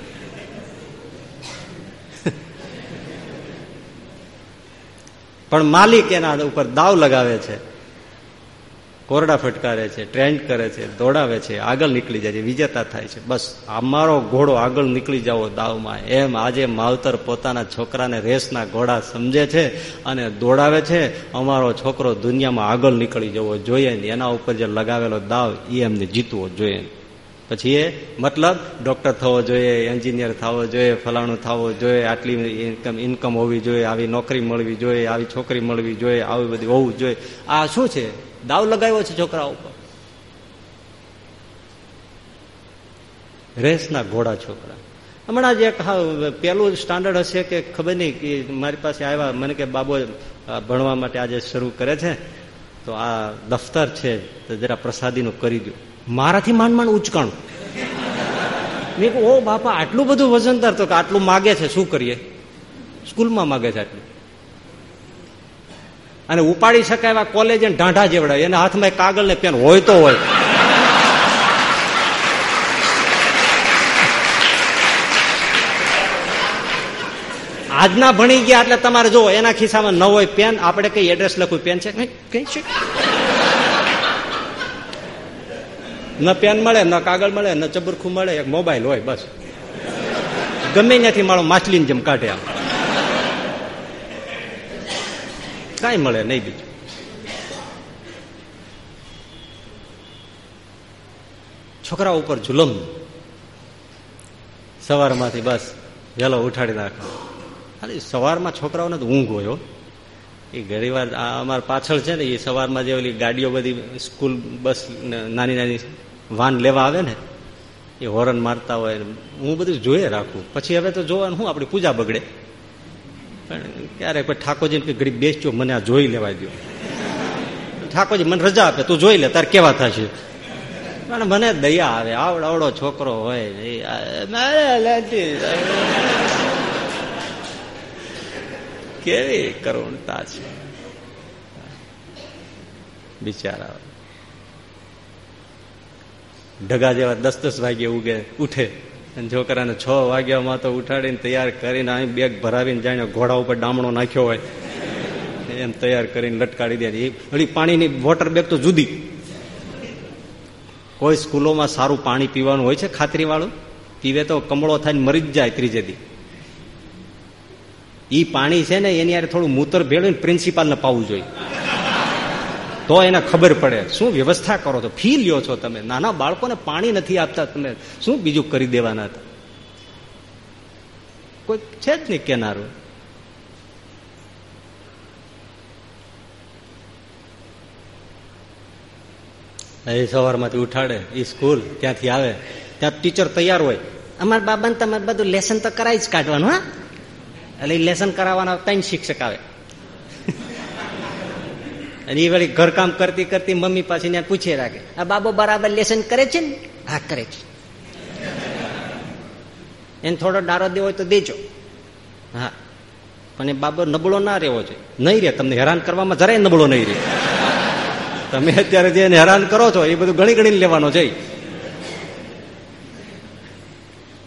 પણ માલિક એના ઉપર દાવ લગાવે છે. કોરડા ફટકારે છે ટ્રેન્ડ કરે છે, દોડાવે છે, આગળ નીકળી જાય છે, વિજેતા થાય છે. બસ, અમારો ઘોડો આગળ નીકળી જાવો દાવમાં. એમ આજે માવતર પોતાના છોકરાને રેસના ઘોડા સમજે છે અને દોડાવે છે. અમારો છોકરો દુનિયામાં આગળ નીકળી જવો જોઈએ ને એના ઉપર જે લગાવેલો દાવ એ એમને જીતવો જોઈએ. પછી એ મતલબ ડોક્ટર થવો જોઈએ એન્જિનિયર થવો જોઈએ, ફલાણું થવો જોઈએ, આટલી ઇન્કમ ઇન્કમ હોવી જોઈએ, આવી નોકરી મળવી જોઈએ, આવી છોકરી મળવી જોઈએ, આવી બધી હોવું જોઈએ. આ શું છે? દાવ લગાવ્યો છે છોકરા ઉપર. રેસના ઘોડા છોકરા. હમણાં જ એક પેલું સ્ટાન્ડર્ડ હશે કે ખબર નહીં કે મારી પાસે આવ્યા, મને કે બાબો ભણવા માટે આજે શરૂ કરે છે, તો આ દફતર છે, તો જરા પ્રસાદીનું કરી દો મારાથી માંડ માંડ ઉચકાણું. મેં ઓ બાપા, આટલું બધું વજનદાર તો કે આટલું માગે છે, શું કરીએ? સ્કૂલમાં માગે છે આટલું. અને ઉપાડી શકાય એવા કોલેજ ઢાંઢા જેવડાય એના હાથમાં કાગળ ને પેન હોય તો હોય. આજના ભણી ગયા એટલે તમારે જો એના ખિસ્સામાં ન હોય પેન, આપણે કઈ એડ્રેસ લખવું? પેન છે? કઈ છે? ન પેન મળે, ન કાગળ મળે, ન ચબરખું મળે, એક મોબાઈલ હોય, બસ. ગમે ત્યાંથી મારો માછલીની જેમ કાઢે આમ. કઈ મળે નહીં બીજું છોકરા ઉપર જુલમ. સવારમાંથી બસ વહેલો ઉઠાડી નાખો. ખાલી સવારમાં છોકરાઓને તો ઊંઘ હોય એ ઘણી વાર અમારા પાછળ છે ને, એ સવારમાં જે ઓલી ગાડીઓ બધી સ્કૂલ બસ નાની નાની વાન લેવા આવે ને, એ હોરન મારતા હોય, હું બધું જોઈએ રાખું. પછી હવે તો જોવાનું હું આપણી પૂજા બગડે. પણ ક્યારે કોઈ ઠાકોરજીને કે ગરીબ બેસજો મને આ જોઈ લેવા દો ઠાકોરજી, મને રજા આપે, તું જોઈ લે, તાર કેવા થશે? પણ મને દયા આવે આવડો આવડો છોકરો હોય કેવી કરુણતા છે. બિચારા. ઢગા જેવા દસ દસ વાગે ઉગે, ઉઠે. છોકરાને છ વાગ્યામાં તો ઉઠાડીને તૈયાર કરીને અહીં બેગ ભરાવીને જાણે ઘોડા ઉપર ડામણો નાખ્યો હોય. એમ તૈયાર કરીને લટકાડી દે. એ વળી પાણીની વોટર બેગ તો જુદી. કોઈ સ્કૂલોમાં સારું પાણી પીવાનું હોય છે ખાતરી વાળું પીવે તો કમળો થાય મરી જ જાય ત્રીજે દી. ઈ પાણી છે ને એની યાર થોડું મૂતર ભેળવીને પ્રિન્સિપાલને પાવું જોઈએ. તો એને ખબર પડે. શું વ્યવસ્થા કરો છો? ફી લ્યો છો તમે. નાના બાળકોને પાણી નથી આપતા તમે. શું બીજું કરી દેવાના હતા? કોઈ છે જ નહીં કેનારું. એ સવારમાંથી ઉઠાડે એ સ્કૂલ ત્યાંથી આવે. ત્યાં ટીચર તૈયાર હોય. અમારા બાબાને તમારે બધું લેસન તો કરાવી જ કાઢવાનું, હા? એટલે લેસન કરાવવાના ત્રણ શિક્ષક આવે. અને એ વળી ઘરકામ કરતી કરતી મમ્મી પાછી ત્યાં પૂછી રાખે, આ બાબો બરાબર લેસન કરે છે ને? હા, કરે છે. એને થોડો ડારો દેવો હોય તો દેજો. હા. પણ એ બાબો નબળો ના રહેવો જોઈએ. નહીં રે તમને હેરાન કરવામાં જરાય નબળો નહીં રહે. તમે અત્યારે જે હેરાન કરો છો, એ બધું ગણી ગણી લેવાનો છે.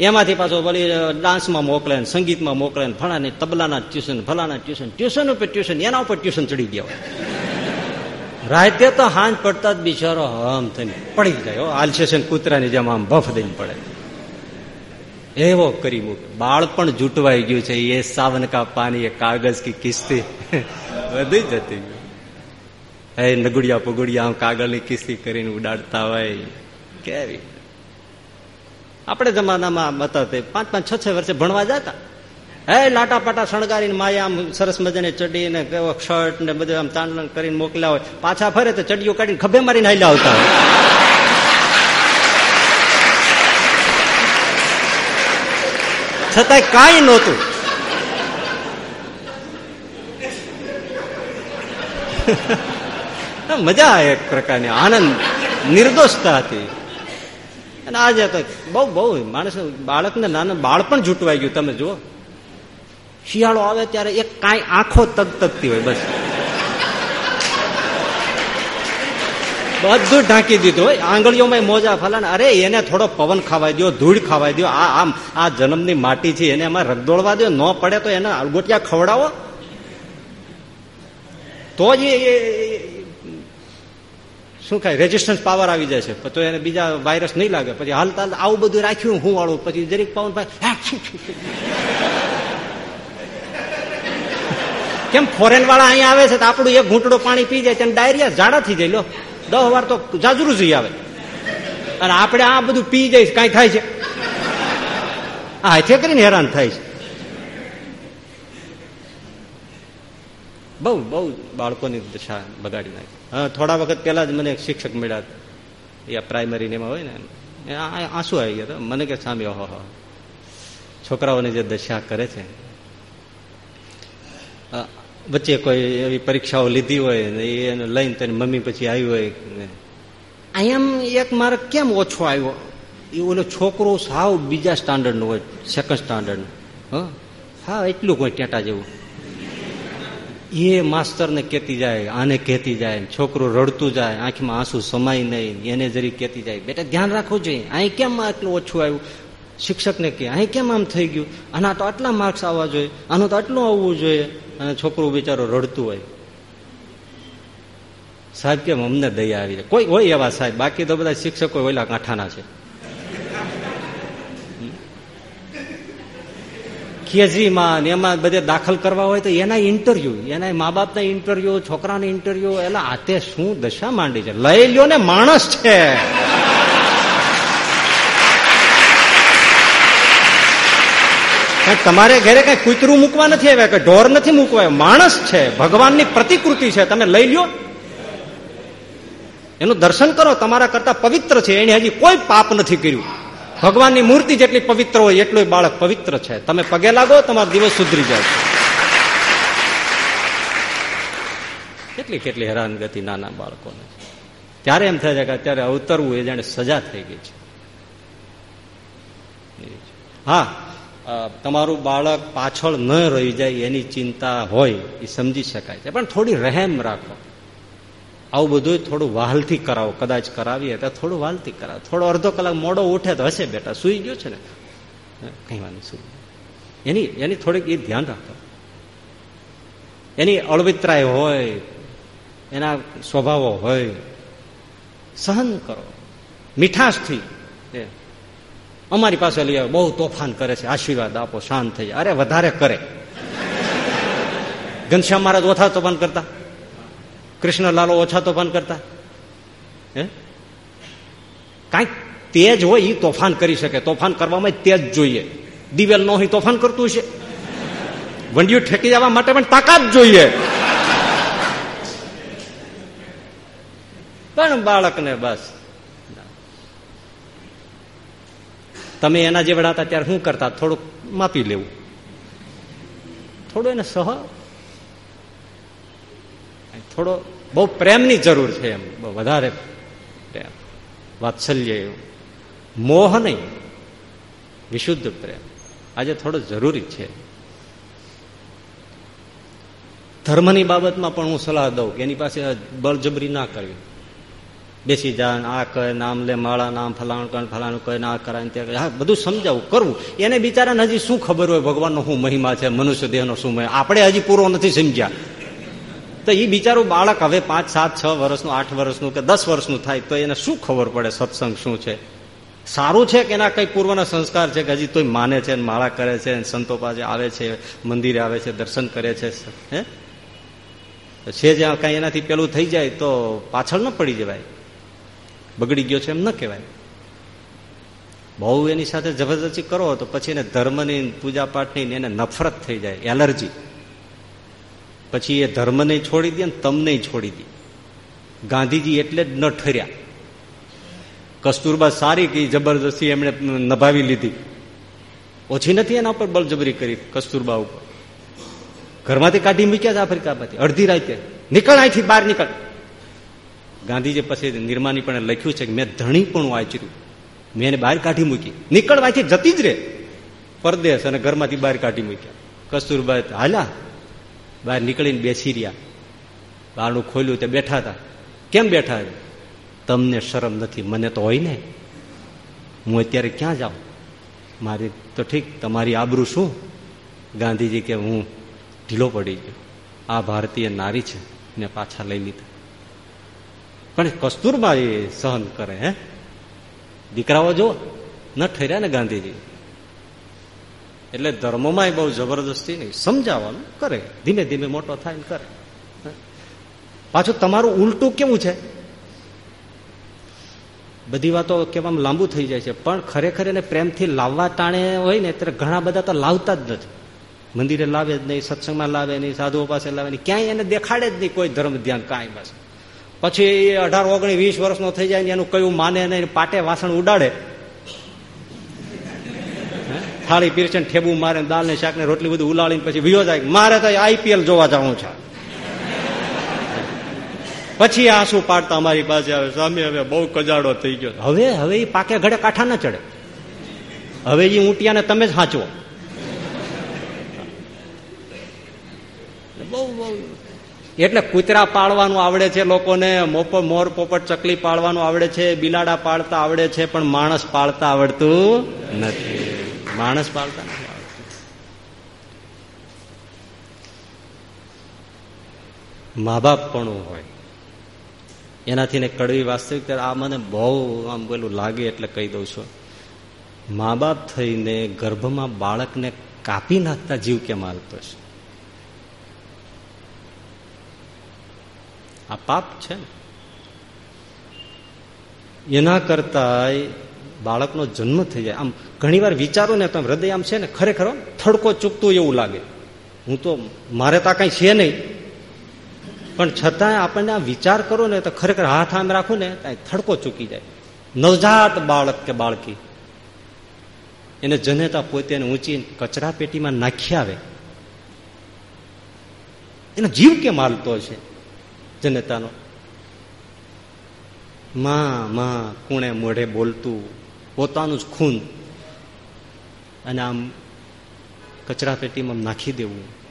એમાંથી પાછો વળી ડાન્સમાં મોકલે ને, સંગીતમાં મોકલે ને, ફલાને તબલાના ટ્યુશન, ફલાના ટ્યુશન ટ્યુશન ઉપર ટ્યુશન, એના ઉપર ટ્યુશન ચડી ગયા રાતે તો હાંજ પડતા જ બિચારો હમ થઈને પડી જાય આલસેશન કૂતરાની જેમ આમ બફ દઈને પડે. એવો કરી મૂકે બાળપણ જૂટવાઈ ગયું છે. એ સાવન કા પાણી એ કાગજ કે કિસ્તી બધી જતી હે નગુડિયા પગુડિયા આમ કાગળની કિસ્તી કરીને ઉડાડતા હોય. કેવી? આપણે જમાનામાં હતા પાંચ પાંચ છ છ વર્ષે ભણવા જતા. હે લાટા પાટા શણગારીને માયા આમ સરસ મજાને ચડી ને શર્ટ ને બધું આમ તાંડણ કરીને મોકલ્યા હોય. પાછા ફરે તો ચડીઓ કાઢીને ખભે મારીને હાલ્યા આવતા હોય. છતાંય કાંઈ નહોતું. મજા એક પ્રકારની આનંદ, નિર્દોષતા હતી. અને આજે તો બહુ બહુ, માણસ બાળકને નાના બાળપણ જૂટવાઈ ગયું, તમે જુઓ. શિયાળો આવે ત્યારે એક કાંઈ આંખો તક તકતી હોય, બસ. બધું ઢાંકી દીધું હોય. આંગળીઓમાં મોજા ફલાને. અરે, એને થોડો પવન ખાવાઈ દો ધૂળ ખાવાય દો આ, આમ, આ જન્મની માટી છે, એને એમાં રગદોળવા દો ન પડે તો એને અલગોટિયા ખવડાવો. તો જ એ શું ખાય રેઝિસ્ટન્સ પાવર આવી જાય છે. તો એને બીજા વાયરસ નહીં લાગે. પછી હાલતા આવું બધું રાખ્યું હું વાળું. પછી જરીક પવન કેમ ફોરેન વાળા અહીંયા આવે છે તો આપણું એક ઘૂંટડો પાણી પી જાય ત્યાં ડાયરિયા ઝાડા થઈ જાય લો. દસ વાર તો જાજરું જઈ આવે. અને આપણે આ બધું પી જાય કઈ થાય છે? આ હાથે કરીને હેરાન થાય છે. બહુ બહુ બાળકોની દશા બગાડી નાખી. હા, થોડા વખત પહેલા જ મને એક શિક્ષક મળ્યા એ પ્રાઇમરી એમાં હોય ને આંસુ આવી ગયા મને કે સામે ઓહો છોકરાઓની જે દશા કરે છે વચ્ચે કોઈ એવી પરીક્ષાઓ લીધી હોય ને એને લઈને તેની મમ્મી પછી આવી હોય અહીંયા એક માર્ક કેમ ઓછો આવ્યો? એ ઓલો છોકરો સાવ બીજા સ્ટાન્ડર્ડનો હોય સેકન્ડ સ્ટાન્ડર્ડ હા? એટલું કોઈ ટેટા જેવું. એ માસ્તરને કહેતી જાય, આને કહેતી જાય છોકરું રડતું જાય, આંખમાં આંસુ સમાય નહીં એને જરી કહેતી જાય. બેટા, ધ્યાન રાખવું જોઈએ. અહીં કેમ આટલું ઓછું આવ્યું? શિક્ષકને કે અહીં કેમ આમ થઈ ગયું? આના તો આટલા માર્ક્સ આવવા જોઈએ, આનું તો આટલું આવવું જોઈએ. અને છોકરું બિચારો રડતું હોય. સાહેબ કેમ અમને દયા આવી જાય? કોઈ હોય એવા સાહેબ. બાકી તો બધા શિક્ષકો ઓલા કાંઠાના છે. કેજરીમાં એમાં બધે દાખલ કરવા હોય તો એના ઇન્ટરવ્યુ, એના મા બાપના ઇન્ટરવ્યુ, છોકરાના ઇન્ટરવ્યુ એટલે આતે શું દશા માંડી છે? લઈ લ્યો ને માણસ છે. તમારે ઘરે કઈ કૂતરું મૂકવા નથી આવ્યા કે ઢોર નથી મૂકવા માણસ છે, ભગવાનની પ્રતિકૃતિ છે. તમે લઈ લ્યો. એનું દર્શન કરો, તમારા કરતા પવિત્ર છે. એને હજી કોઈ પાપ નથી કર્યું. ભગવાનની મૂર્તિ જેટલી પવિત્ર હોય એટલું બાળક પવિત્ર છે. તમે પગે લાગો, તમારો દિવસ સુધરી જાય કેટલી કેટલી હેરાનગતિ નાના બાળકોને. ત્યારે એમ થાય છે કે અત્યારે અવતરવું એ જાણે સજા થઈ ગઈ છે. હા તમારું બાળક પાછળ ન રહી જાય એની ચિંતા હોય, એ સમજી શકાય છે. પણ થોડી રહેમ રાખો. આવું બધું થોડું વાહલથી કરાવો. કદાચ કરાવીએ તો થોડું વાહલથી કરાવો. થોડો અડધો કલાક મોડો ઉઠે તો હશે બેટા, સુઈ ગયો છે ને? કઈ વાંધો સુઈ એની એની થોડીક એ ધ્યાન રાખો. એની અળવિતરાય હોય, એના સ્વભાવો હોય, સહન કરો. મીઠાશથી. અમારી પાસે લઈ આવે. બહુ તોફાન કરે છે. આશીર્વાદ આપો, શાંત થઈ અરે, વધારે કરે. ઘનશ્યામ મહારાજ ઓછા તોફાન કરતા. કૃષ્ણલાલો ઓછા તોફાન કરતા. હે? કાંઈક તેજ હોય એ તોફાન કરી શકે. તોફાન કરવામાં તેજ જોઈએ. દિવેલ નો હોય તોફાન કરતું છે વંડિયું ઠેકી જવા માટે પણ તાકાત જોઈએ. પણ બાળકને બસ. તમે એના જેવડા હતા ત્યારે શું કરતા? થોડુંક માપી લેવું. થોડું એને સહ. થોડો બહુ પ્રેમની જરૂર છે એમ. વધારે પ્રેમ. વાત્સલ્ય એવું. મોહ નહીં. વિશુદ્ધ પ્રેમ. આજે થોડો જરૂરી છે. ધર્મની બાબતમાં પણ હું સલાહ દઉં કે એની પાસે બળજબરી ના કરવી. બેસી જાય આ કહે નામ લે, માળા, નામ ફલાણું કરે, ફલાણું કહે ના કરાય ત્યાં હા, બધું સમજાવું, કરવું. એને બિચારાને હજી શું ખબર હોય? ભગવાનનો શું મહિમા છે? મનુષ્ય દેહનો શું મહિમા? આપણે હજી પૂરો નથી સમજ્યા. તો એ બિચારું બાળક હવે પાંચ, સાત, છ વર્ષનું, આઠ વર્ષનું કે દસ વર્ષનું થાય, તો એને શું ખબર પડે? સત્સંગ શું છે? સારું છે કે એના કઈ પૂર્વના સંસ્કાર છે કે હજી તોય માને છે માળા કરે છે સંતો પાસે આવે છે, મંદિરે આવે છે, દર્શન કરે છે હે? છે જ્યાં કાંઈ એનાથી પેલું થઈ જાય તો પાછળ ન પડી જવાય. બગડી ગયો છે એમ ન કહેવાય. બહુ એની સાથે જબરજસ્તી કરો તો પછી એને ધર્મની પૂજા પાઠની એને નફરત થઈ જાય એલર્જી. પછી એ ધર્મને છોડી દે ને તમને છોડી દે. ગાંધીજી એટલે જ ન ઠર્યા. કસ્તુરબા સારી કે જબરજસ્તી એમણે નભાવી લીધી. ઓછી નથી એના ઉપર બળજબરી કરી કસ્તુરબા ઉપર. ઘરમાંથી કાઢી મૂક્યા છે આફ્રિકામાંથી. અડધી રાતે. નીકળ અહીંથી બહાર નીકળ. ગાંધીજી પછી નિર્માની પણ લખ્યું છે કે મેં ધણી પણ વાંચ્યું. મેં એને બહાર કાઢી મૂકી. નીકળવાથી જતી જ રે પરદેશ અને ઘરમાંથી બહાર કાઢી મૂક્યા. કસ્તુરબા હાલા. બહાર નીકળીને બેસી રહ્યા. બારણું ખોલ્યું તે બેઠા હતા. કેમ બેઠા તમને શરમ નથી, મને તો હોય ને. હું અત્યારે ક્યાં જાઉં? મારી તો ઠીક, તમારી આબરૂ શું? ગાંધીજી કે હું ઢીલો પડી ગયો. આ ભારતીય નારી છે, ને પાછા લઈ લીધા. પણ કસ્તુરબા એ સહન કરે, હે? દીકરાઓ જો ન ઠર્યા ને ગાંધીજી, એટલે ધર્મમાં બહુ જબરદસ્તી નહીં, સમજાવવાનું કરે, ધીમે ધીમે મોટો થાય ને કરે પાછું તમારું ઉલટું કેવું છે? બધી વાતો કેવા લાંબુ થઈ જાય છે, પણ ખરેખર એને પ્રેમથી લાવવા ટાણે હોય ને, ત્યારે ઘણા બધા તો લાવતા જ નથી. મંદિરે લાવે જ નહીં, સત્સંગમાં લાવે નહીં, સાધુઓ પાસે લાવે નહીં, ક્યાંય એને દેખાડે જ નહીં કોઈ ધર્મ ધ્યાન કાંઈ બસ પછી અઢાર, ઓગણી, વીસ વર્ષનો થઈ જાય ને એનું કયું માને નહીં, પાટે વાસણ ઉડાડે. થાળી પીરસન ઠેબુ મારે દાળ ને શાક ને રોટલી બધું ઉલાળીને પછી વિયો જાય મારે તો આઈપીએલ જોવા જવું છે. પછી આંસુ પાડતા અમારી પાસે આવે સ્વામી હવે બહુ કજાડો થઈ ગયો. હવે હવે એ પાકે ઘડે કાંઠા ના ચડે. હવે એ ઊંટિયાને તમે જ સાચવો બહુ બહુ એટલે કૂતરા પાળવાનું આવડે છે, લોકોને મોપો, મોર પોપટ ચકલી પાળવાનું આવડે છે, બિલાડા પાળતા આવડે છે, પણ માણસ પાળતા આવડતું નથી. માણસ પાળતા નથી આવડતું. મા બાપ પણ હોય. એનાથી ને કડવી વાસ્તવિકતા આ મને બહુ આમ પેલું લાગે એટલે કહી દઉં છું. મા બાપ થઈને ગર્ભમાં બાળકને કાપી નાખતા જીવ કેમ હાલતો છે? આ પાપ છે ને. એના કરતા બાળકનો જન્મ થઈ જાય. આમ ઘણીવાર વિચારો ને તમે હૃદય આમ છે ને, ખરેખર થડકો ચૂકતું એવું લાગે. હું તો, મારે તો કઈ છે નહીં. પણ છતાંય આપણને આ વિચાર કરો ને તો ખરેખર હાથ આમ રાખું ને થડકો ચૂકી જાય. નવજાત બાળક કે બાળકી. એને જનેતા પોતે ઊંચી કચરા પેટીમાં નાખી આવે. એનો જીવ કેમ હાલતો છે જનતાનો. માં માં, કુણે, મોઢે બોલતું, પોતાનું જ ખૂન. અને આમ કચરા પેટીમાં નાખી દેવું.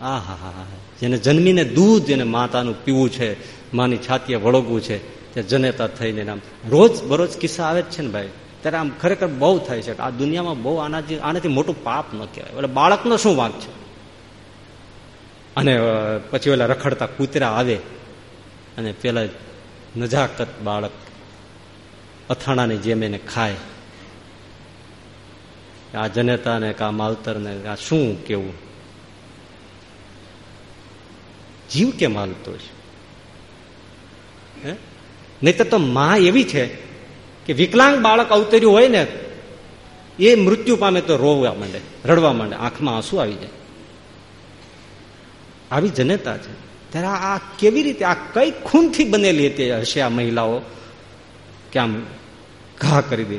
આ હા હા હા જેને જન્મીને દૂધ એને માતાનું પીવું છે, માની છાતીએ વળગવું છે, તે જનેતા થઈને આમ રોજ બરોજ કિસ્સા આવે જ છે ને ભાઈ. ત્યારે આમ ખરેખર બહુ થાય છે. આ દુનિયામાં બહુ આનાથી આનાથી મોટું પાપ ન કહેવાય. એટલે બાળકનો શું વાંક છે? અને પછી ઓલા રખડતા કૂતરા આવે અને પેલા નજાકત બાળક અથાણાની જેમ એને ખાય. આ જનેતાને, કે આ માવતરને આ શું કેવું? જીવ કે માલતો છે? નહીતર તો માં એવી છે કે વિકલાંગ બાળક અવતર્યું હોય ને, એ મૃત્યુ પામે તો રોવા માંડે, રડવા માંડે, આંખમાં આંસુ આવી જાય. આવી જનતા છે. ત્યારે આ કેવી રીતે આ કઈ ખૂનથી બનેલી હતી હશે આ મહિલાઓ? કે આમ ઘા કરી દે.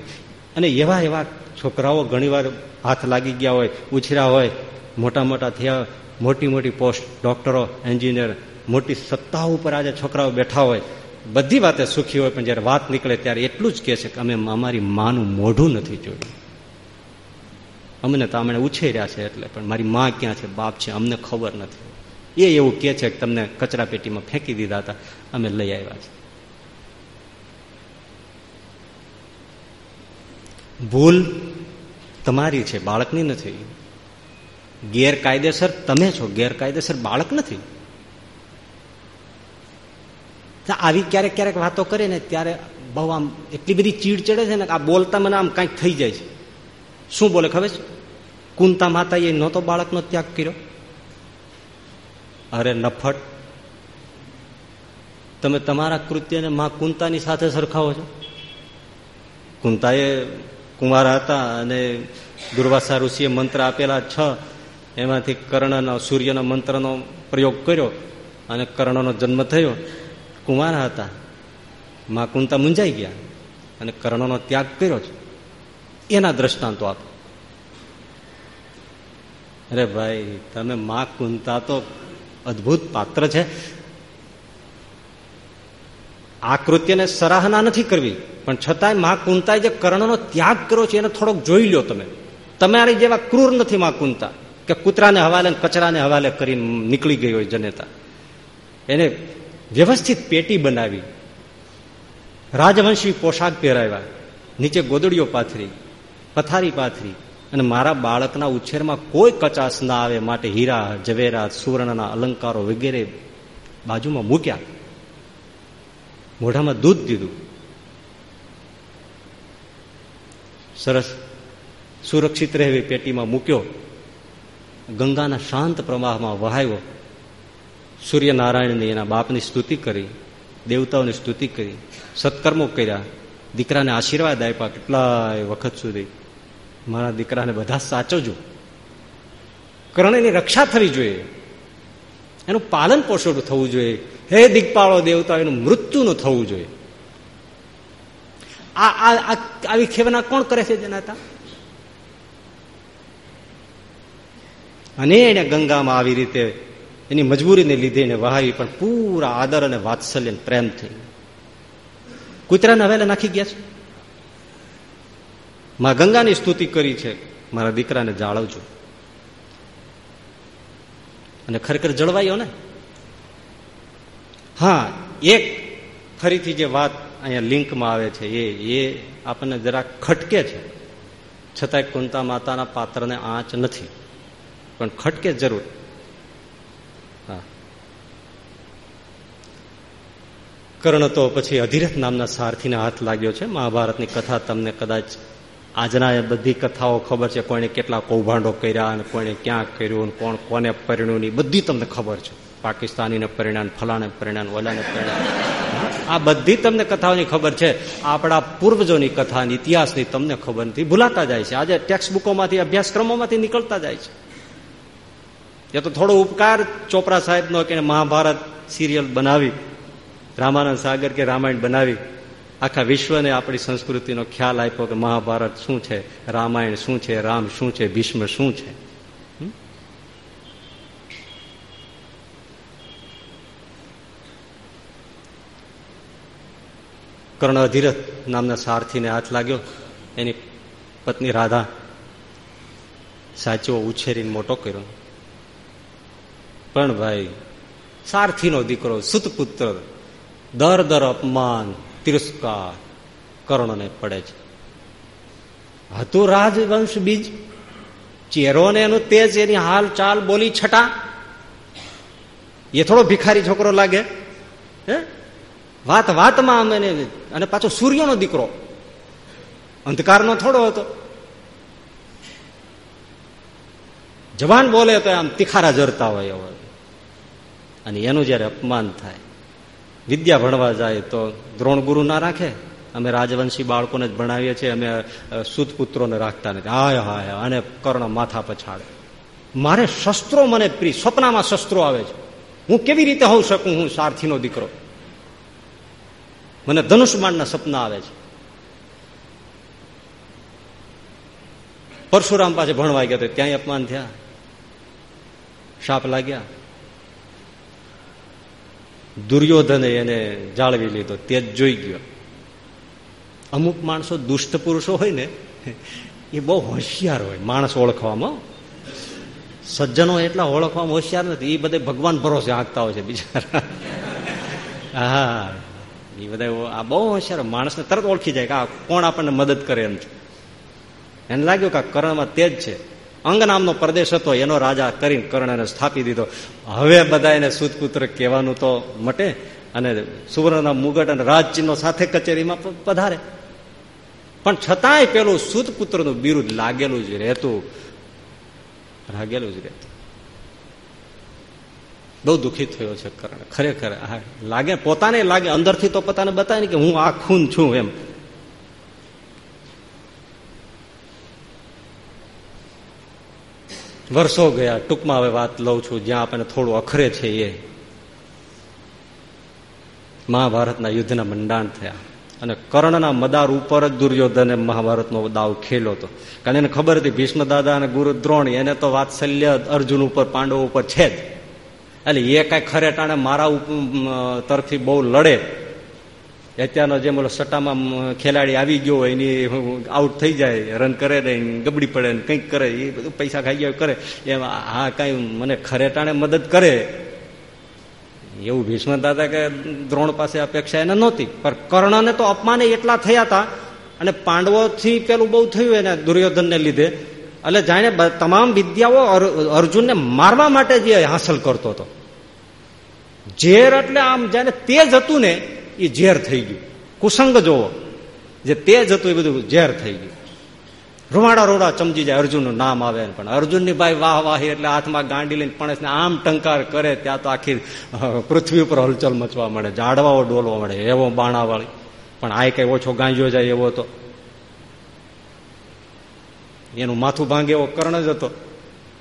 અને એવા એવા છોકરાઓ ઘણીવાર હાથ લાગી ગયા હોય, ઉછર્યા હોય, મોટા મોટા થયા, મોટી મોટી પોસ્ટ, ડોક્ટરો, એન્જિનિયર, મોટી સત્તાઓ ઉપર આજે છોકરાઓ બેઠા હોય. બધી વાતે સુખી હોય, પણ જયારે વાત નીકળે ત્યારે એટલું જ કહે છે કે અમે અમારી માનું મોઢું નથી જોયું. અમને તો અમને ઉછેર્યા છે એટલે, પણ મારી માં ક્યાં છે, બાપ છે, અમને ખબર નથી. એ એવું કે છે કે તમને કચરા પેટીમાં ફેંકી દીધા હતા, અમે લઈ આવ્યા છે. ભૂલ તમારી છે, બાળકની નથી. ગેરકાયદેસર તમે છો, ગેરકાયદેસર બાળક નથી. આવી ક્યારેક ક્યારેક વાતો કરે ને ત્યારે બહુ આમ એટલી બધી ચીડ ચડે છે ને આ બોલતા મને આમ કંઈક થઈ જાય છે. શું બોલે ખબર છે? કુંતા માતાએ નહોતો બાળકનો ત્યાગ કર્યો. અરે નફટ તમે તમારા કૃત્યને માં કુંતાની સાથે સરખાવો છો? કુંતાએ કુંવાર હતા અને દુર્વાસા ઋષિએ મંત્ર આપેલા છ. એમાંથી કર્ણનો, સૂર્યના મંત્રનો પ્રયોગ કર્યો અને કર્ણનો જન્મ થયો. કુંવાર હતા. માં કુંતા મુંજાઈ ગયા અને કર્ણનો ત્યાગ કર્યો છે. એના દ્રષ્ટાંતો આપો. અરે ભાઈ, તમે માં કુંતા તો અદભુત પાત્ર છે. આ કૃત્યને સરાહના નથી કરવી, પણ છતાંય મા કુંતાએ જે કર્ણનો ત્યાગ કર્યો છે એને થોડોક જોઈ લો તમે. તમારી જેવા ક્રૂર નથી માં કુંતા, કે કૂતરાને હવાલે કચરાને હવાલે કરીને નીકળી ગઈ હોય જનેતા. એને વ્યવસ્થિત પેટી બનાવી, રાજવંશી પોશાક પહેરાવ્યા, નીચે ગોદડીઓ પાથરી, પથારી પાથરી અને મારા બાળકના ઉછેરમાં કોઈ કચાશ ના આવે માટે હીરા, ઝવેરા, સુવર્ણના અલંકારો વગેરે બાજુમાં મૂક્યા. મોઢામાં દૂધ દીધું. સરસ સુરક્ષિત રહેવી પેટીમાં મૂક્યો. ગંગાના શાંત પ્રવાહમાં વહાયો. સૂર્યનારાયણની એના બાપની સ્તુતિ કરી, દેવતાઓની સ્તુતિ કરી, સત્કર્મો કર્યા. દીકરાને આશીર્વાદ આપ્યા કેટલાય વખત સુધી. મારા દીકરાને બધા સાચવજો. કર્ણની રક્ષા થવી જોઈએ. એનું પાલન પોષણ થવું જોઈએ. હે દીકપાળો દેવતા, એનું મૃત્યુનું થવું જોઈએ. આ આવી ખેવના કોણ કરે છે જનાતા અને એને ગંગામાં આવી રીતે એની મજબૂરીને લીધે એને વહાવી, પણ પૂરા આદર અને વાત્સલ્ય પ્રેમ થઈ. કૂતરાને હવેલા નાખી ગયા છે? માં ગંગાની સ્તુતિ કરી છે. મારા દીકરાને જાળવજો. અને ખરેખર જળવાયો ને? હા એક ફરીથી જે વાત અહીંયા લિંકમાં આવે છે, એ એ આપણને જરા ખટકે છે. છતાંય કુંતા માતાના પાત્રને આંચ નથી. પણ ખટકે જરૂર. હા. કર્ણ તો પછી અધિરથ નામના સારથીને હાથ લાગ્યો છે. મહાભારતની કથા તમને કદાચ આજના એ બધી કથાઓ ખબર છે કોઈને કેટલા કૌભાંડો કર્યા અને કોઈને ક્યાં કર્યું કોણ કોને પરિણ્યું બધી તમને ખબર છે. પાકિસ્તાનીને પરિણામ ફલાને પરિણામ, ઓલાને પરિણામ. આ બધી તમને કથાઓની ખબર છે. આપણા પૂર્વજોની કથાની, ઇતિહાસની તમને ખબર નથી. ભૂલાતા જાય છે. આજે ટેક્સ્ટ બુકોમાંથી અભ્યાસક્રમોમાંથી નીકળતા જાય છે. એ તો થોડો ઉપકાર ચોપરા સાહેબનો કે મહાભારત સિરિયલ બનાવી, રામાનંદ સાગર કે રામાયણ બનાવી આખા વિશ્વને આપણી સંસ્કૃતિનો ખ્યાલ આપ્યો કે મહાભારત શું છે? રામાયણ શું છે? રામ શું છે? ભીષ્મ શું છે? કર્ણ અધિરથ નામના સારથીને હાથ લાગ્યો. એની પત્ની રાધા સાચો ઉછેરીને મોટો કર્યો. પણ ભાઈ, સારથીનો દીકરો, સુતપુત્ર, દર દર અપમાન તિરસ્કાર કર્ણને પડે છે. હતું રાજવંશ બીજ ચેરો ને એનું તેજ, એની હાલ ચાલ બોલી છટા. એ થોડો ભિખારી છોકરો લાગે, હે? વાત વાતમાં અમે અને પાછો સૂર્યનો દીકરો. અંધકારનો થોડો હતો. જવાન બોલે તો આમ તિખારા જરતા હોય અને એનું જયારે અપમાન થાય વિદ્યા ભણવા જાય તો દ્રોણ ગુરુ ના રાખે? અમે રાજવંશી બાળકોને જ ભણાવીએ છીએ, અમે સુતપુત્રોને રાખતા નથી. હાય હાય અને કર્ણ માથા પછાડે. મારે શસ્ત્રો મને પ્રિય, સ્વપ્નમાં શસ્ત્રો આવે છે. હું કેવી રીતે હોઉં શકું? હું સારથીનો દીકરો. મને ધનુષમાનના સપના આવે છે. પરશુરામ પાસે ભણવા ગયા તો ત્યાંય અપમાન થયા. શાપ લાગ્યા. દુર્યોધને એને જાળવી લીધો. તે જ જોઈ ગયો. અમુક માણસો દુષ્ટ પુરુષો હોય ને, એ બહુ હોશિયાર હોય. માણસ ઓળખવામાં. સજ્જનો એટલા ઓળખવામાં હોશિયાર નથી. એ બધા ભગવાન ભરોસે આંકતા હોય છે બિચારા. હા એ બધા આ બહુ હોશિયાર માણસને તરત ઓળખી જાય કે આ કોણ આપણને મદદ કરે એમ છે. એને લાગ્યું કે કર્ણમાં તેજ છે. અંગ નામનો પ્રદેશ હતો, એનો રાજા કરીને કર્ણને સ્થાપી દીધો. હવે બધા એને સુતપુત્ર કહેવાનું તો મટે અને સુવર્ણના મુગટ અને રાજચિહ્નો સાથે કચેરીમાં પધારે. પણ છતાંય પેલું સુતપુત્રનું બિરુદ લાગેલું જ રહેતું, લાગેલું જ રહેતું. બહુ દુઃખી થયો છે કર્ણ. ખરેખર લાગે, પોતાને લાગે, અંદરથી તો પોતાને બતાવે કે હું આ ખૂન છું એમ. વર્ષો ગયા, ટૂંકમાં હવે વાત લઉં છું, જ્યાં આપણને થોડું અખરે છે એ. મહાભારતના યુદ્ધના મંડાણ થયા. અને કર્ણના મદાર ઉપર જ દુર્યોધને મહાભારતનો દાવ ખેલ્યો હતો. કારણ એને ખબર હતી ભીષ્મ દાદા અને ગુરુ દ્રોણ, એને તો વાત્સલ્ય અર્જુન ઉપર, પાંડવો ઉપર છે જ. એટલે એ કઈ ખરે ટાણે મારા તરફથી બહુ લડે. અત્યારનો જેમ ઓલો સટ્ટામાં ખેલાડી આવી ગયો હોય એની આઉટ થઈ જાય રન કરે ને ગબડી પડે ને કંઈક કરે, એ બધું પૈસા ખાઈ ગયા કરે. એમ હા કાંઈ મને ખરેટાણે મદદ કરે. એવું ભીષ્મ દાદા કે દ્રોણ પાસે અપેક્ષા એને નહોતી, પણ કર્ણને તો અપમાને એટલા થયા હતા. અને પાંડવોથી પેલું બહુ થયું એને દુર્યોધનને લીધે. એટલે જાણે તમામ વિદ્યાઓ અર્જુનને મારવા માટે જે હાંસલ કરતો હતો. ઝેર એટલે આમ જાણે તેજ હતું ને એ ઝેર થઈ ગયું. કુસંગ જોવો. જે તેજ હતું એ બધું ઝેર થઈ ગયું. રૂવાડા રોડા ચમજી જાય, અર્જુનનું નામ આવે પણ. અર્જુનની ભાઈ વાહ વાહી એટલે હાથમાં ગાંડી લઈને પણસને આમ ટંકાર કરે, ત્યાં તો આખી પૃથ્વી ઉપર હલચલ મચવા મળે ઝાડવાઓ ડોલવા મળે એવો બાણાવાળી. પણ આ કઈ ઓછો ગાંજ્યો જાય એવો તો. એનું માથું ભાંગે એવો કર્ણ જ હતો,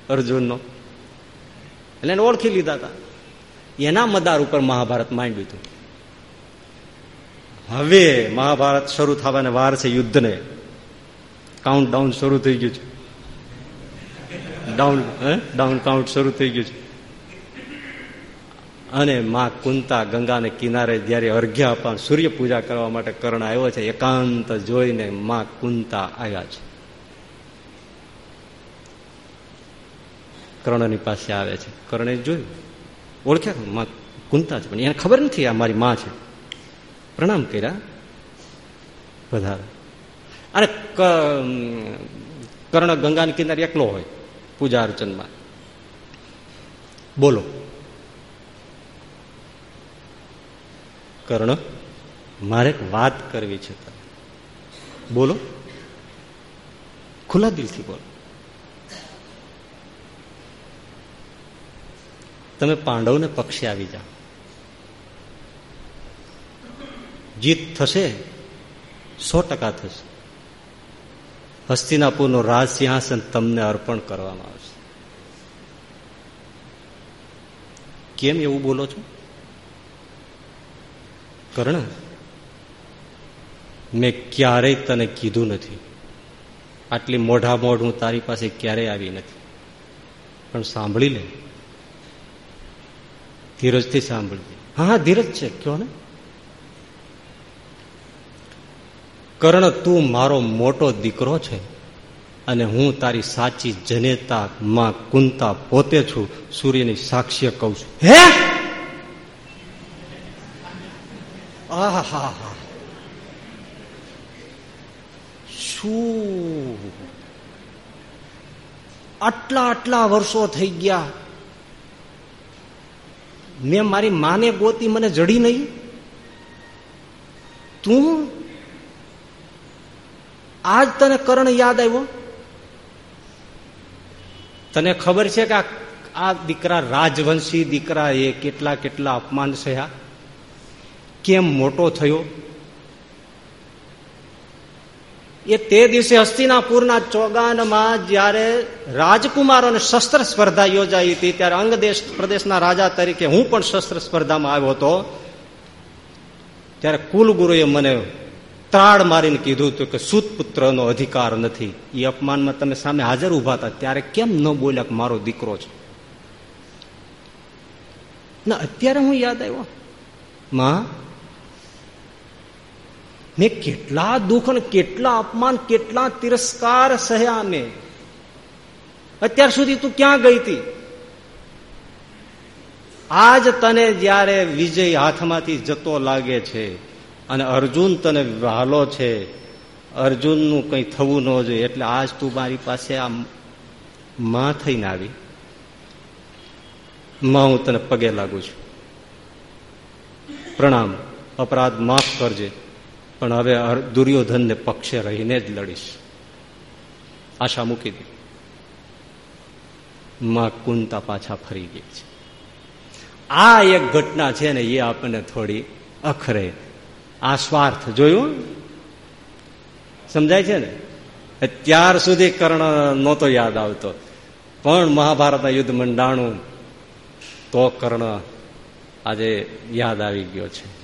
અર્જુનનો. એટલે એને ઓળખી લીધા હતા. એના મદાર ઉપર મહાભારત માંડ્યું હતું. હવે મહાભારત શરૂ થવાને વાર છે યુદ્ધને. કાઉન્ટ ડાઉન શરૂ થઈ ગયું છે. ડાઉન ડાઉન કાઉન્ટ શરૂ થઈ ગયું છે. અને માં કુંતા ગંગાને કિનારે જયારે અર્ઘ્ય આપવા સૂર્ય પૂજા કરવા માટે કર્ણ આવ્યો છે, એકાંત જોઈને માં કુંતા આવ્યા છે. કર્ણની પાસે આવે છે. કર્ણે જોયું. ઓળખ્યા? માં કુંતા છે. પણ એને ખબર નથી આ મારી માં છે. પ્રણામ કર્યા. વધારે અને કર્ણ ગંગાની કિનારે એકલો હોય પૂજા અર્ચનમાં. બોલો. કર્ણ મારે વાત કરવી છે બોલો. ખુલ્લા દિલથી બોલો. તમે પાંડવને પક્ષે આવી જાઓ. જીત થશે, સો ટકા થશે. હસ્તિનાપુરનું રાજ સિંહાસન તમને અર્પણ કરવામાં આવશે. કેમ એવું બોલો છો? કર્ણ, મેં ક્યારેય તને કીધું નથી. આટલી મોઢા મોઢ હું તારી પાસે ક્યારેય આવી નથી. પણ સાંભળી લે. ધીરજથી સાંભળજે. હા હા, ધીરજ છે. કયો ને? કર્ણ, તું મારો મોટો દીકરો છે અને હું તારી સાચી જનેતા માં કુંતા પોતે છું, સૂર્યની સાક્ષ્ય કઉ છું. હે? શું? આટલા આટલા વર્ષો થઈ ગયા. મેં મારી માને ગોતી મને જડી નહીં? તું? આજ તને કર્ણ યાદ આવ્યો? તને ખબર છે કે આ દીકરા રાજવંશી દીકરા એ કેટલા કેટલા અપમાન સહ્યા? કેમ મોટો થયો? એ તે દિવસે હસ્તિનાપુરના ચોગાનમાં જયારે રાજકુમાર અને શસ્ત્ર સ્પર્ધા યોજાઈ હતી, ત્યારે અંગ દેશ પ્રદેશના રાજા તરીકે હું પણ શસ્ત્ર સ્પર્ધામાં આવ્યો હતો. ત્યારે કુલગુરુએ મને ત્રાડ મારીને કીધું હતું કે સુતપુત્રનો અધિકાર નથી. એ અપમાનમાં તમે સામે હાજર ઊભા હતા. ત્યારે કેમ ન બોલ્યા કે મારો દીકરો છે? ના અત્યારે હું યાદ આવ્યો. માં? મેં કેટલા દુઃખ અને કેટલા અપમાન કેટલા તિરસ્કાર સહ્યા મેં અત્યાર સુધી તું ક્યાં ગઈ હતી? આજ તને જયારે વિજય હાથમાંથી જતો લાગે છે અને અર્જુન તને વહાલો છે. અર્જુનનું કંઈ થવું ન જોઈએ. એટલે આજ તું મારી પાસે આ માં થઈને આવી. માં હું તને પગે લાગુ છું. પ્રણામ. અપરાધ માફ કરજે. પણ હવે દુર્યોધનને પક્ષે રહીને જ લડીશ. આશા મૂકી દી. માં કુંતા પાછા ફરી ગઈ છે. આ એક ઘટના છે ને એ આપણને થોડી અખરે આ સ્વાર્થ જોયું? સમજાય છે ને? ત્યાર સુધી કર્ણ નહોતો યાદ આવતો. પણ મહાભારતના યુદ્ધ મંડાણું તો કર્ણ આજે યાદ આવી ગયો છે.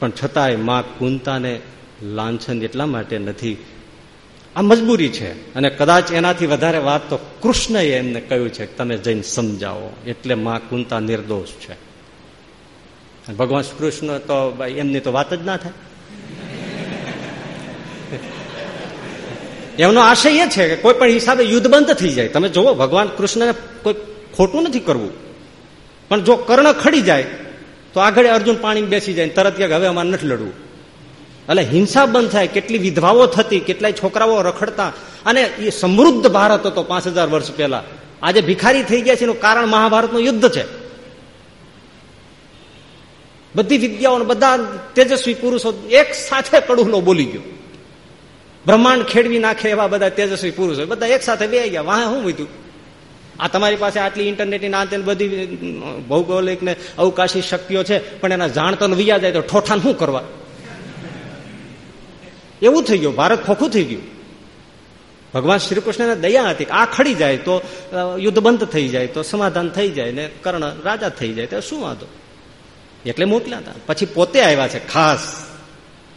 પણ છતાંયમાં કુંતાને લાંછન એટલા માટે નથી. આ મજબૂરી છે. અને કદાચ એનાથી વધારે વાત તો કૃષ્ણએ એમને કહ્યું છે કે તમે જઈને સમજાવો. એટલે માં કુંતા નિર્દોષ છે. ભગવાન કૃષ્ણ તો એમની તો વાત જ ના થાય. એમનો આશય એ છે કે કોઈ પણ હિસાબે યુદ્ધ બંધ થઈ જાય. તમે જુઓ ભગવાન કૃષ્ણને કોઈ ખોટું નથી કરવું. પણ જો કર્ણ ખડી જાય, તો આગળ અર્જુન પાણી બેસી જાય તરત કે હવે અમારે નથી લડવું. એટલે હિંસા બંધ થાય, કેટલી વિધવાઓ થતી, કેટલાય છોકરાઓ રખડતા. અને એ સમૃદ્ધ ભારત હતો પાંચ વર્ષ પહેલા. આજે ભિખારી થઈ ગયા છે, એનું કારણ મહાભારતનું યુદ્ધ છે. બધી વિદ્યાઓને બધા તેજસ્વી પુરુષો એક સાથે કડુલો બોલી ગયો. બ્રહ્માંડ ખેડવી નાખે એવા બધા તેજસ્વી પુરુષો. બધા એક સાથે બે ગયા. વાહ શું વધ્યું આ તમારી પાસે આટલી ઇન્ટરનેટની ના બધી ભૌગોલિક ને અવકાશી શક્તિઓ છે, પણ એના જાણતન વિયા જાય તો ઠોઠાન શું કરવા? એવું થઈ ગયું. ભારત ખોખું થઈ ગયું. ભગવાન શ્રી કૃષ્ણને દયા હતી આ ખડી જાય તો યુદ્ધ બંધ થઈ જાય તો સમાધાન થઈ જાય ને કર્ણ રાજા થઈ જાય તો શું વાંધો? એટલે મોકલ્યા હતા. પછી પોતે આવ્યા છે, ખાસ.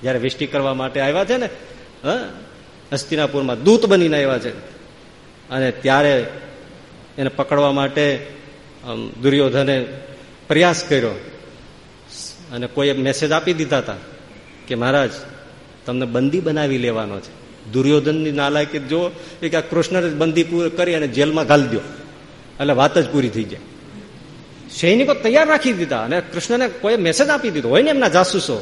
જયારે વિષ્ટિ કરવા માટે આવ્યા છે ને હસ્તિનાપુરમાં દૂત બનીને આવ્યા છે. અને ત્યારે એને પકડવા માટે દુર્યોધને પ્રયાસ કર્યો. અને કોઈએ મેસેજ આપી દીધા હતા કે, મહારાજ, તમને બંદી બનાવી લેવાનો છે. દુર્યોધનની નાલાયકી જો એ કે કૃષ્ણને બંદી કરી અને જેલમાં ઘાલી દો એટલે વાત જ પૂરી થઈ જાય. સૈનિકો તૈયાર રાખી દીધા અને કૃષ્ણને કોઈ મેસેજ આપી દીધો હોય ને એમના જાસૂસો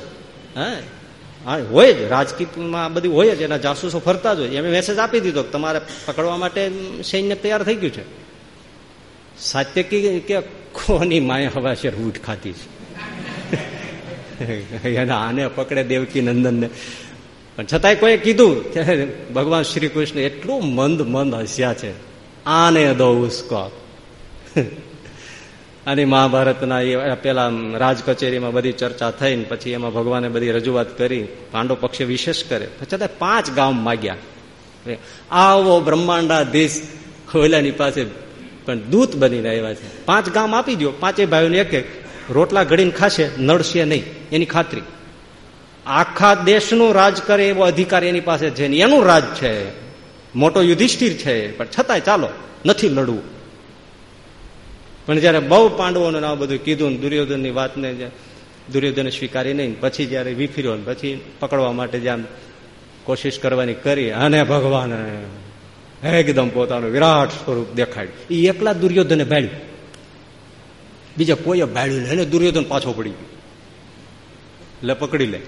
હા હોય જ રાજકીયમાં બધી હોય જ એના જાસૂસો ફરતા જ હોય એમ મેસેજ આપી દીધો તમારે પકડવા માટે સૈન્ય તૈયાર થઈ ગયું છે સાત્યકી કે કોની માય હવા શેર ઊંટ ખાતી છે એના આને પકડે દેવકી નંદનને પણ છતાંય કોઈ કીધું ભગવાન શ્રી કૃષ્ણ એટલું મંદ મંદ હસ્યા છે આને દો ઉસકો અને મહાભારતના એ પેલા રાજ કચેરીમાં બધી ચર્ચા થઈ ને પછી એમાં ભગવાને બધી રજૂઆત કરી, પાંડવ પક્ષે વિશેષ કરે. છતાં પાંચ ગામ માગ્યા. આવો બ્રહ્માંડાધીશ ખોલાની પાસે પણ દૂત બનીને આવ્યા છે. પાંચ ગામ આપી દો પાંચે ભાઈઓને એક એક રોટલા ઘડીને ખાશે, નડશે નહીં. એની ખાતરી. આખા દેશનું રાજ કરે એવો અધિકાર એની પાસે છે એનું રાજ છે. મોટો યુધિષ્ઠિર છે. પણ છતાંય ચાલો, નથી લડવું. પણ જયારે બહુ પાંડવોનું આ બધું કીધું દુર્યોધનની વાતને દુર્યોધને સ્વીકારી નહીં, પછી જયારે વિફર્યો પછી પકડવા માટે જ્યાં કોશિશ કરવાની કરી, અને ભગવાન એકદમ પોતાનું વિરાટ સ્વરૂપ દેખાડ્યું. એ એકલા દુર્યોધને ભાડ્યું બીજા કોઈએ ભાડ્યું નહીં દુર્યોધન પાછો પડી ગયો. એટલે પકડી લે.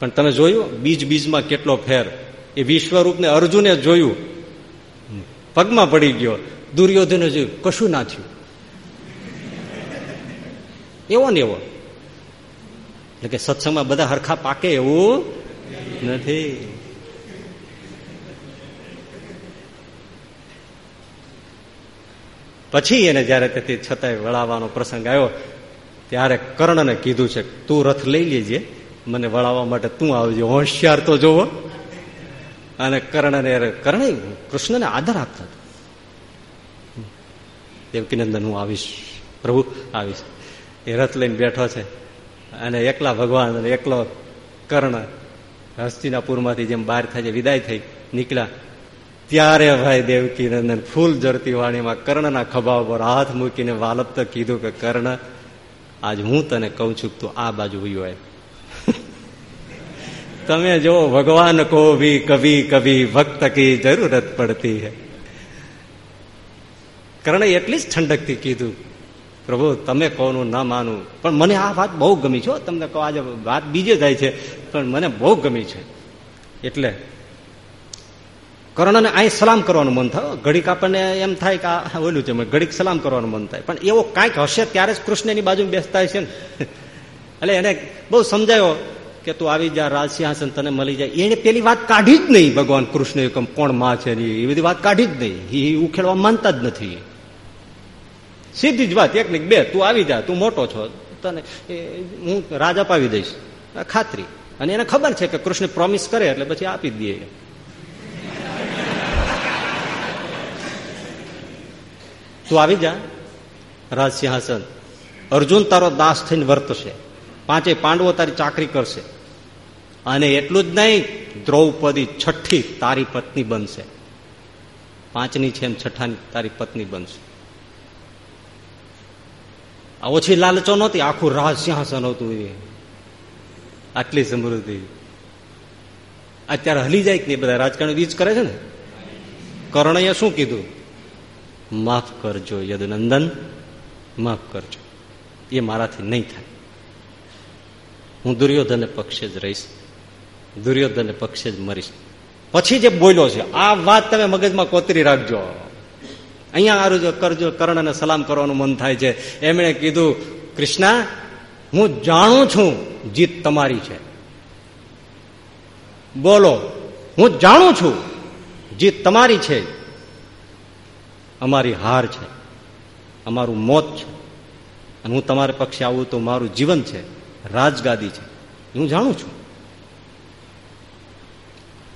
પણ તમે જોયું બીજ બીજમાં કેટલો ફેર. એ વિશ્વરૂપને અર્જુને જોયું. પગમાં પડી ગયો. દુર્યોધને જોયું કશું ના થયું. એવો ને એવો. એટલે કે સત્સંગમાં બધા હરખા પાકે એવું નથી. પછી એને જયારે તેથી છતાંય વળાવવાનો પ્રસંગ આવ્યો, ત્યારે કર્ણને કીધું છે, તું રથ લઈ લેજે, મને વળાવવા માટે તું આવજો. હોશિયાર તો જોવો. અને કર્ણને, કર્ણ કૃષ્ણને આદર આપતા દેવકીનંદન હું આવીશ. પ્રભુ, આવીશ. એ રથ લઈને બેઠો છે. અને એકલા ભગવાન અને એકલો કર્ણ હસ્તિનાપુરમાંથી જેમ બહાર થાય છે, વિદાય થઈ નીકળ્યા. ત્યારે ભાઈ દેવકીનંદન ફૂલ જરતી વાણીમાં કર્ણના ખભા ઉપર હાથ મૂકીને વાલપતા કીધું કે, કર્ણ, આજ હું તને કહું છું તું આ બાજુ હોય તમે જો ભગવાન કો ભી કભી કભી ભક્ત કી જરૂરત પડતી હૈ. કર્ણે એટલી જ ઠંડકથી કીધું, પ્રભુ, તમે કોનું ના માનું. પણ મને આ વાત બહુ ગમી છે તમને કહો, આજે વાત બીજે જાય છે, પણ મને બહુ ગમી છે. એટલે કર્ણને અહીં સલામ કરવાનું મન થાય ઘડીક આપણને એમ થાય કે આ ઓલું છે, ઘડીક સલામ કરવાનું મન થાય. પણ એવો કાંઈક હશે ત્યારે જ કૃષ્ણની બાજુ બેસતા છે ને. એટલે એને બહુ સમજાયો કે તું આવી જા, રાજ સિંહાસન તને મળી જાય. એને પેલી વાત કાઢી જ નહીં ભગવાન કૃષ્ણ કોણમાં છે એ બધી વાત કાઢી જ નહીં. એ ઉખેડવા માનતા જ નથી. સીધી જ વાત એક ને બે, તું આવી જા, તું મોટો છો. તને હું રાજ અપાવી દઈશ. ખાતરી. અને એને ખબર છે કે કૃષ્ણ પ્રોમિસ કરે એટલે પછી આપી દઈએ તું આવી જા. રાજ સિંહાસન. અર્જુન તારો દાસ થઈને વર્તશે. પાંચે પાંડવો તારી ચાકરી કરશે. અને એટલું જ નહીં, દ્રૌપદી છઠ્ઠી તારી પત્ની બનશે. પાંચની છે એમ છઠ્ઠાની તારી પત્ની બનશે. આ ઓછી લાલચો નહોતી, આખું રાજ સિંહાસન હતું એ. આટલી સમૃદ્ધિ. અત્યારે હલી જાય કે બધા રાજકારણ વીજ કરે છે ને? કર્ણએ શું કીધું? માફ કરજો, યદુનંદન, માફ કરજો. એ મારાથી નહીં થાય. હું દુર્યોધન પક્ષે જ રહીશ. દુર્યોધન પક્ષે જ મરીશ. પછી જે બોલ્યો છે, આ વાત તમે મગજમાં કોતરી રાખજો. અહીંયા આરું જો કરજો કર્ણને સલામ કરવાનું મન થાય છે. એમણે કીધું, કૃષ્ણ, હું જાણું છું જીત તમારી છે. બોલો, હું જાણું છું જીત તમારી છે. અમારી હાર છે. અમારું મોત છે. અને હું તમારા પક્ષે આવું તો મારું જીવન છે. રાજગાદી છે. હું જાણું છું.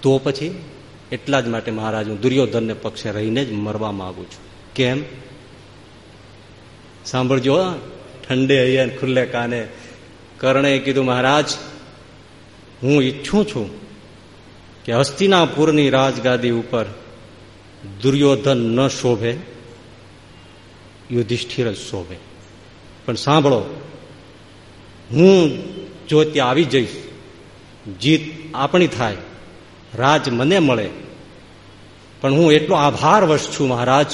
તો પછી એટલા જ માટે મહારાજ, હું દુર્યોધનને પક્ષે રહીને જ મરવા માંગુ છું. કેમ? સાંભળજો ઠંડે અહીંયા ખુલ્લે કાને. કર્ણે કીધું, મહારાજ, હું ઈચ્છું છું કે હસ્તિનાપુરની રાજગાદી ઉપર દુર્યોધન ન શોભે, યુધિષ્ઠિર જ શોભે. પણ સાંભળો, હું જો ત્યાં આવી જઈશ, જીત આપણી થાય, રાજ મને મળે. પણ હું એટલો આભારવશ છું, મહારાજ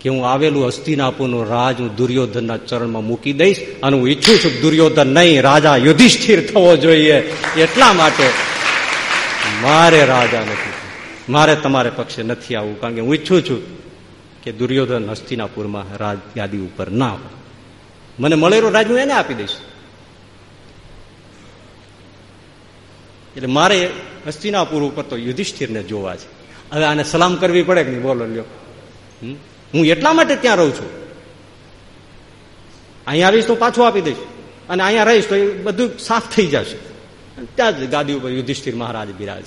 કે હું આવેલું હસ્તિનાપુરનું રાજ હું દુર્યોધનના ચરણમાં મૂકી દઈશ અને હું ઈચ્છું છું દુર્યોધન નહીં, રાજા યુધિષ્ઠિર થવો જોઈએ. એટલા માટે મારે રાજા નથી. મારે તમારે પક્ષે નથી આવવું, કારણ કે હું ઈચ્છું છું કે દુર્યોધન હસ્તિનાપુરમાં રાજ યાદી ઉપર ના હોય. મને મળેલો રાજ હું એને આપી દઈશ. એટલે મારે હસ્તિનાપુર ઉપર તો યુધિષ્ઠિરને જોવા છે. હવે આને સલામ કરવી પડે કે નહીં? બોલો લ્યો. હું એટલા માટે ત્યાં રહું છું. અહીંયા આવીશ તો પાછું આપી દઈશ. અને અહીંયા રહીશ તો એ બધું સાફ થઈ જશે. ત્યાં જ ગાદી ઉપર યુધિષ્ઠિર મહારાજ બિરાજ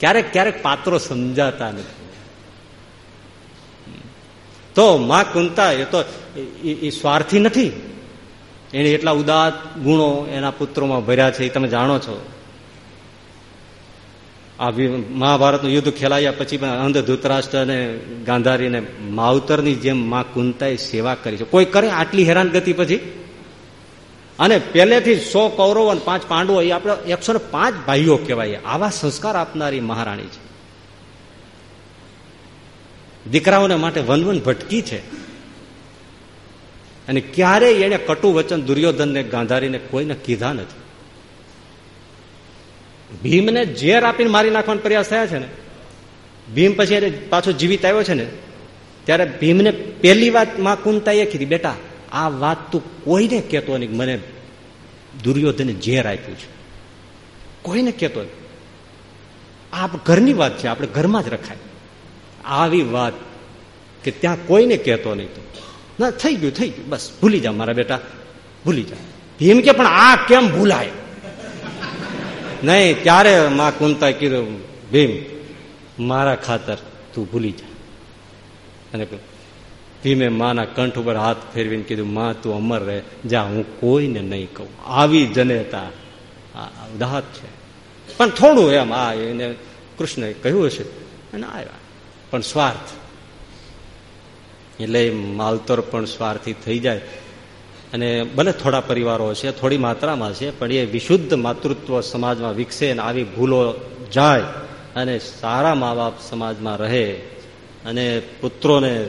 ક્યારેક ક્યારેક પાત્રો સમજાતા નથી. તો માં કુંતા એ તો એ સ્વાર્થી નથી. એને એટલા ઉદાત ગુણો એના પુત્રોમાં ભર્યા છે, એ તમે જાણો છો. આ મહાભારતનું યુદ્ધ ખેલાયા પછી પણ અંધ ધૂતરાષ્ટ્ર અને ગાંધારીને માવતરની જેમ માં કુંતાએ સેવા કરી છે. કોઈ કરે આટલી હેરાનગતિ પછી? અને પહેલેથી સો કૌરવ અને પાંચ પાંડવો, એ આપણે એકસો પાંચ ભાઈઓ કહેવાય. આવા સંસ્કાર આપનારી મહારાણી છે. દીકરાઓને માટે વનવન ભટકી છે. અને ક્યારેય એને કટુ વચન દુર્યોધનને, ગાંધારીને કોઈને કીધા નથી. ભીમને ઝેર આપીને મારી નાખવાનો પ્રયાસ થયા છે ને? ભીમ પછી એને પાછો જીવિત આવ્યો છે ને? ત્યારે ભીમને પહેલી વાતમાં કુંતા એ કીધી, બેટા, આ વાત તું કોઈને કહેતો નહીં. મને દુર્યોધને ઝેર આપ્યું છે. કોઈને કહેતો આ ઘરની વાત છે, આપણે ઘરમાં જ રખાય. આવી વાત કે ત્યાં કોઈને કહેતો નહીં ના, થઈ ગયું થઈ ગયું. બસ, ભૂલી જા મારા બેટા, ભૂલી જા. ભીમ કે, પણ આ કેમ ભૂલાય? નહીં, ત્યારે માં કુંતા કીધું, ભીમ, મારા ખાતર તું ભૂલી જા. અને ભીમે માના કંઠ ઉપર હાથ ફેરવીને કીધું, માં, તું અમર રહે, જા, હું કોઈને નહીં કહું. આવી જનેતા ઉદાહત છે. પણ થોડું એમ આ એને કૃષ્ણએ કહ્યું હશે અને આવ્યા. પણ સ્વાર્થ. એટલે માલતોર પણ સ્વાર્થી થઈ જાય. અને ભલે થોડા પરિવારો છે, થોડી માત્રામાં છે, પણ એ વિશુદ્ધ માતૃત્વ સમાજમાં વિકસે અને આવી ભૂલો જાય અને સારા મા બાપ સમાજમાં રહે અને પુત્રોને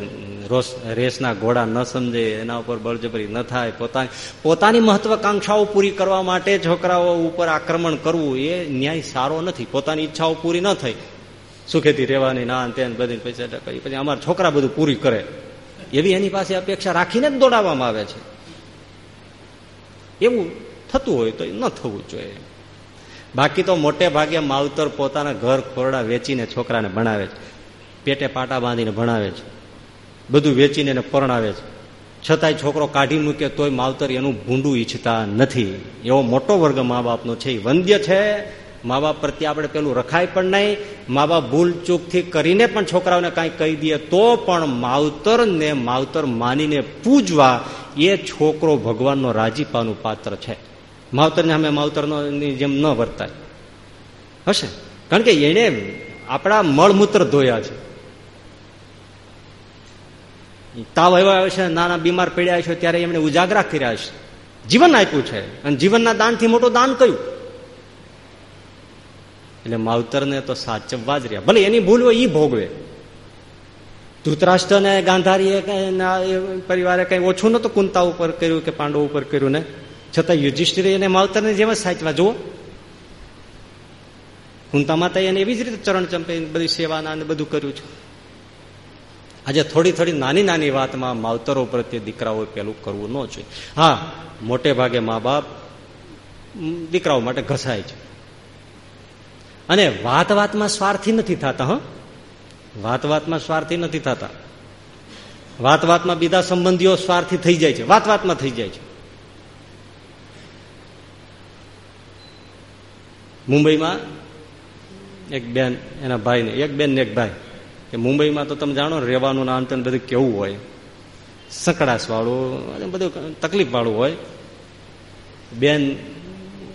રોસ, રેસના ઘોડા ન સમજે, એના ઉપર બળજબરી ન થાય પોતાની પોતાની મહત્વાકાંક્ષાઓ પૂરી કરવા માટે છોકરાઓ ઉપર આક્રમણ કરવું એ ન્યાય સારો નથી. પોતાની ઈચ્છાઓ પૂરી ન થઈ. સુખેથી રહેવાની, ના, તેન બધી પૈસા કરી પછી અમારા છોકરા બધું પૂરી કરે. એવી એની પાસે અપેક્ષા રાખીને જ દોડાવવામાં આવે છે. એવું થતું હોય તો ન થવું જોઈએ. બાકી તો મોટે ભાગે માવતર પોતાના ઘર ખોરડા વેચીને છોકરાને ભણાવે છે. પેટે પાટા બાંધીને ભણાવે છે. બધું વેચીને એને પરણાવે છે. છતાંય છોકરો કાઢી મૂકે તોય માવતર એનું ભૂંડું ઈચ્છતા નથી. એવો મોટો વર્ગ મા બાપનો છે. એ વંદ્ય છે મા બાપ પ્રત્યે આપણે પેલું રખાય પણ નહીં મા બાપ ભૂલ ચૂકથી કરીને પણ છોકરાઓને કાંઈ કહી દઈએ તો પણ માવતર ને માવતર માનીને પૂજવા એ છોકરો ભગવાનનો રાજીપાનું પાત્ર છે. માવતરને અમે માવતરનો જેમ ન વર્તાય. હશે? કારણ કે એને આપણા મળમૂત્ર ધોયા છે. તાવ આવ્યા છે નાના બીમાર પડ્યા છે ત્યારે એમણે ઉજાગરા કર્યા છે જીવન આપ્યું છે. અને જીવનના દાનથી મોટું દાન કયું? એટલે માવતરને તો સાચવવા જ રહ્યા. ભલે એની ભૂલ હોય એ ભોગવે. ધૃતરાષ્ટ્રને, ગાંધારીએ પરિવારે કઈ ઓછું નતું કુંતા ઉપર કર્યું કે પાંડવ ઉપર કર્યું ને? છતાં યુધિષ્ઠિરે એને માવતરને જેમ સાચવા, જુઓ. કુંતા માતા એને એવી જ રીતે ચરણ ચંપે બધી સેવાના બધું કર્યું છે. આજે થોડી થોડી નાની નાની વાતમાં માવતરો પ્રત્યે દીકરાઓ પેલું કરવું ન જોઈએ. હા, મોટે ભાગે મા બાપ દીકરાઓ માટે ઘસાય છે. અને વાત વાતમાં સ્વાર્થી નથી થતા, હ? વાત વાતમાં સ્વાર્થી નથી થતા. વાત વાતમાં બીજા સંબંધીઓ સ્વાર્થી થઈ જાય છે. વાત વાતમાં થઈ જાય છે. મુંબઈમાં એક બેન, એના ભાઈને, એક બેન ને એક ભાઈ. કે મુંબઈમાં તો તમે જાણો રહેવાનું નામ તને બધું કેવું હોય. સકડાશ વાળું બધું તકલીફ વાળું હોય. બેન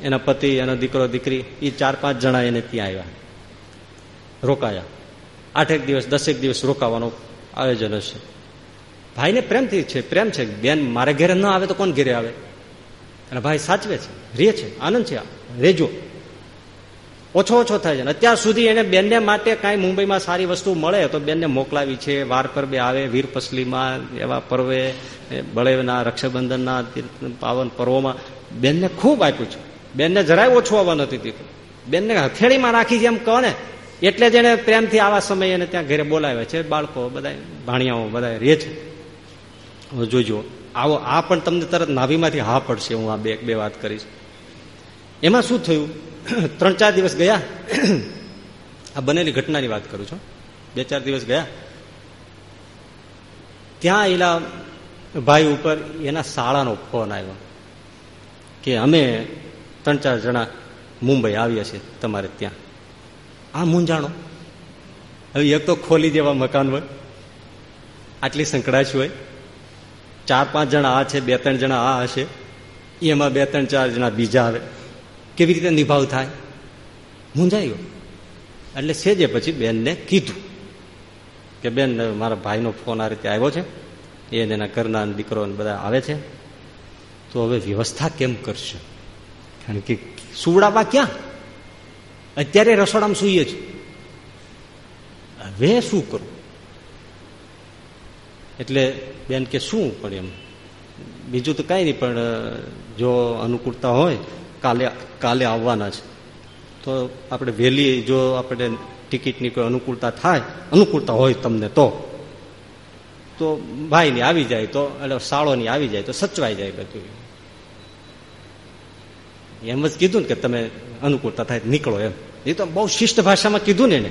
એના પતિ, એનો દીકરો, દીકરી એ ચાર, પાંચ જણા એને ત્યાં આવ્યા. રોકાયા. આઠેક દિવસ, દસેક દિવસ રોકાવાનું આયોજન હશે. ભાઈને પ્રેમથી છે, પ્રેમ છે. બેન મારે ઘેરે ન આવે તો કોણ ઘેરે આવે? અને ભાઈ સાચવે છે, રે છે, આનંદ છે. રેજો. ઓછો ઓછો થાય છે. અત્યાર સુધી એને બેનને માટે કાંઈ મુંબઈમાં સારી વસ્તુ મળે તો બેનને મોકલાવી છે. વાર પરબે આવે, વીર પસલીમાં એવા પર્વે બળેવના, રક્ષાબંધનના, પાવન પર્વોમાં બેનને ખૂબ આપ્યું છે. બેનને જરાય ઓછું આવવા નથી દીધું. બેનને હથેળીમાં રાખી જેમ કહો ને, એટલે જ એને પ્રેમથી આવા સમયે એને ત્યાં ઘરે બોલાવે છે. બાળકો, બધા ભાણિયાઓ, બધા રે છે. જોજો, આવો, આ પણ તમને તરત નાભીમાંથી હા પડશે, હું આ બે બે વાત કરીશ. એમાં શું થયું? ત્રણ ચાર દિવસ ગયા. આ બનેલી ઘટનાની વાત કરું છું. બે ચાર દિવસ ગયા. ત્યાં એલા ભાઈ ઉપર એના શાળાનો ફોન આવ્યો કે, અમે ત્રણ ચાર જણા મુંબઈ આવ્યા છે તમારે ત્યાં. આ મૂંઝાણો. હવે એક તો ખોલી જેવા મકાન હોય, આટલી સંકળાશ હોય. ચાર પાંચ જણા આ છે, બે ત્રણ જણા આ હશે. એમાં બે ત્રણ ચાર જણા બીજા આવે. કેવી રીતે નિભાવ થાય? મૂંઝાયો. એટલે સેજે પછી બેનને કીધું કે બેન, મારા ભાઈનો ફોન આ રીતે આવ્યો છે. એને એના ઘરના દીકરો બધા આવે છે. તો હવે વ્યવસ્થા કેમ કરશે? કારણ કે સુવડાવવા ક્યાં? અત્યારે રસોડામાં સૂઈએ છે. હવે શું કરું? એટલે બેન કે શું? પણ એમ બીજું તો કઈ નહીં, પણ જો અનુકૂળતા હોય, કાલે કાલે આવવાના છે. તો આપણે વહેલી, જો આપણે ટિકિટની કોઈ અનુકૂળતા થાય, અનુકૂળતા હોય તમને તો. તો ભાઈની આવી જાય તો, એટલે સાળોની આવી જાય તો, સચવાઈ જાય બધું. એમ જ કીધું ને કે તમે અનુકૂળતા થાય નીકળો એમ. એ તો બહુ શિષ્ટ ભાષામાં કીધું ને એને.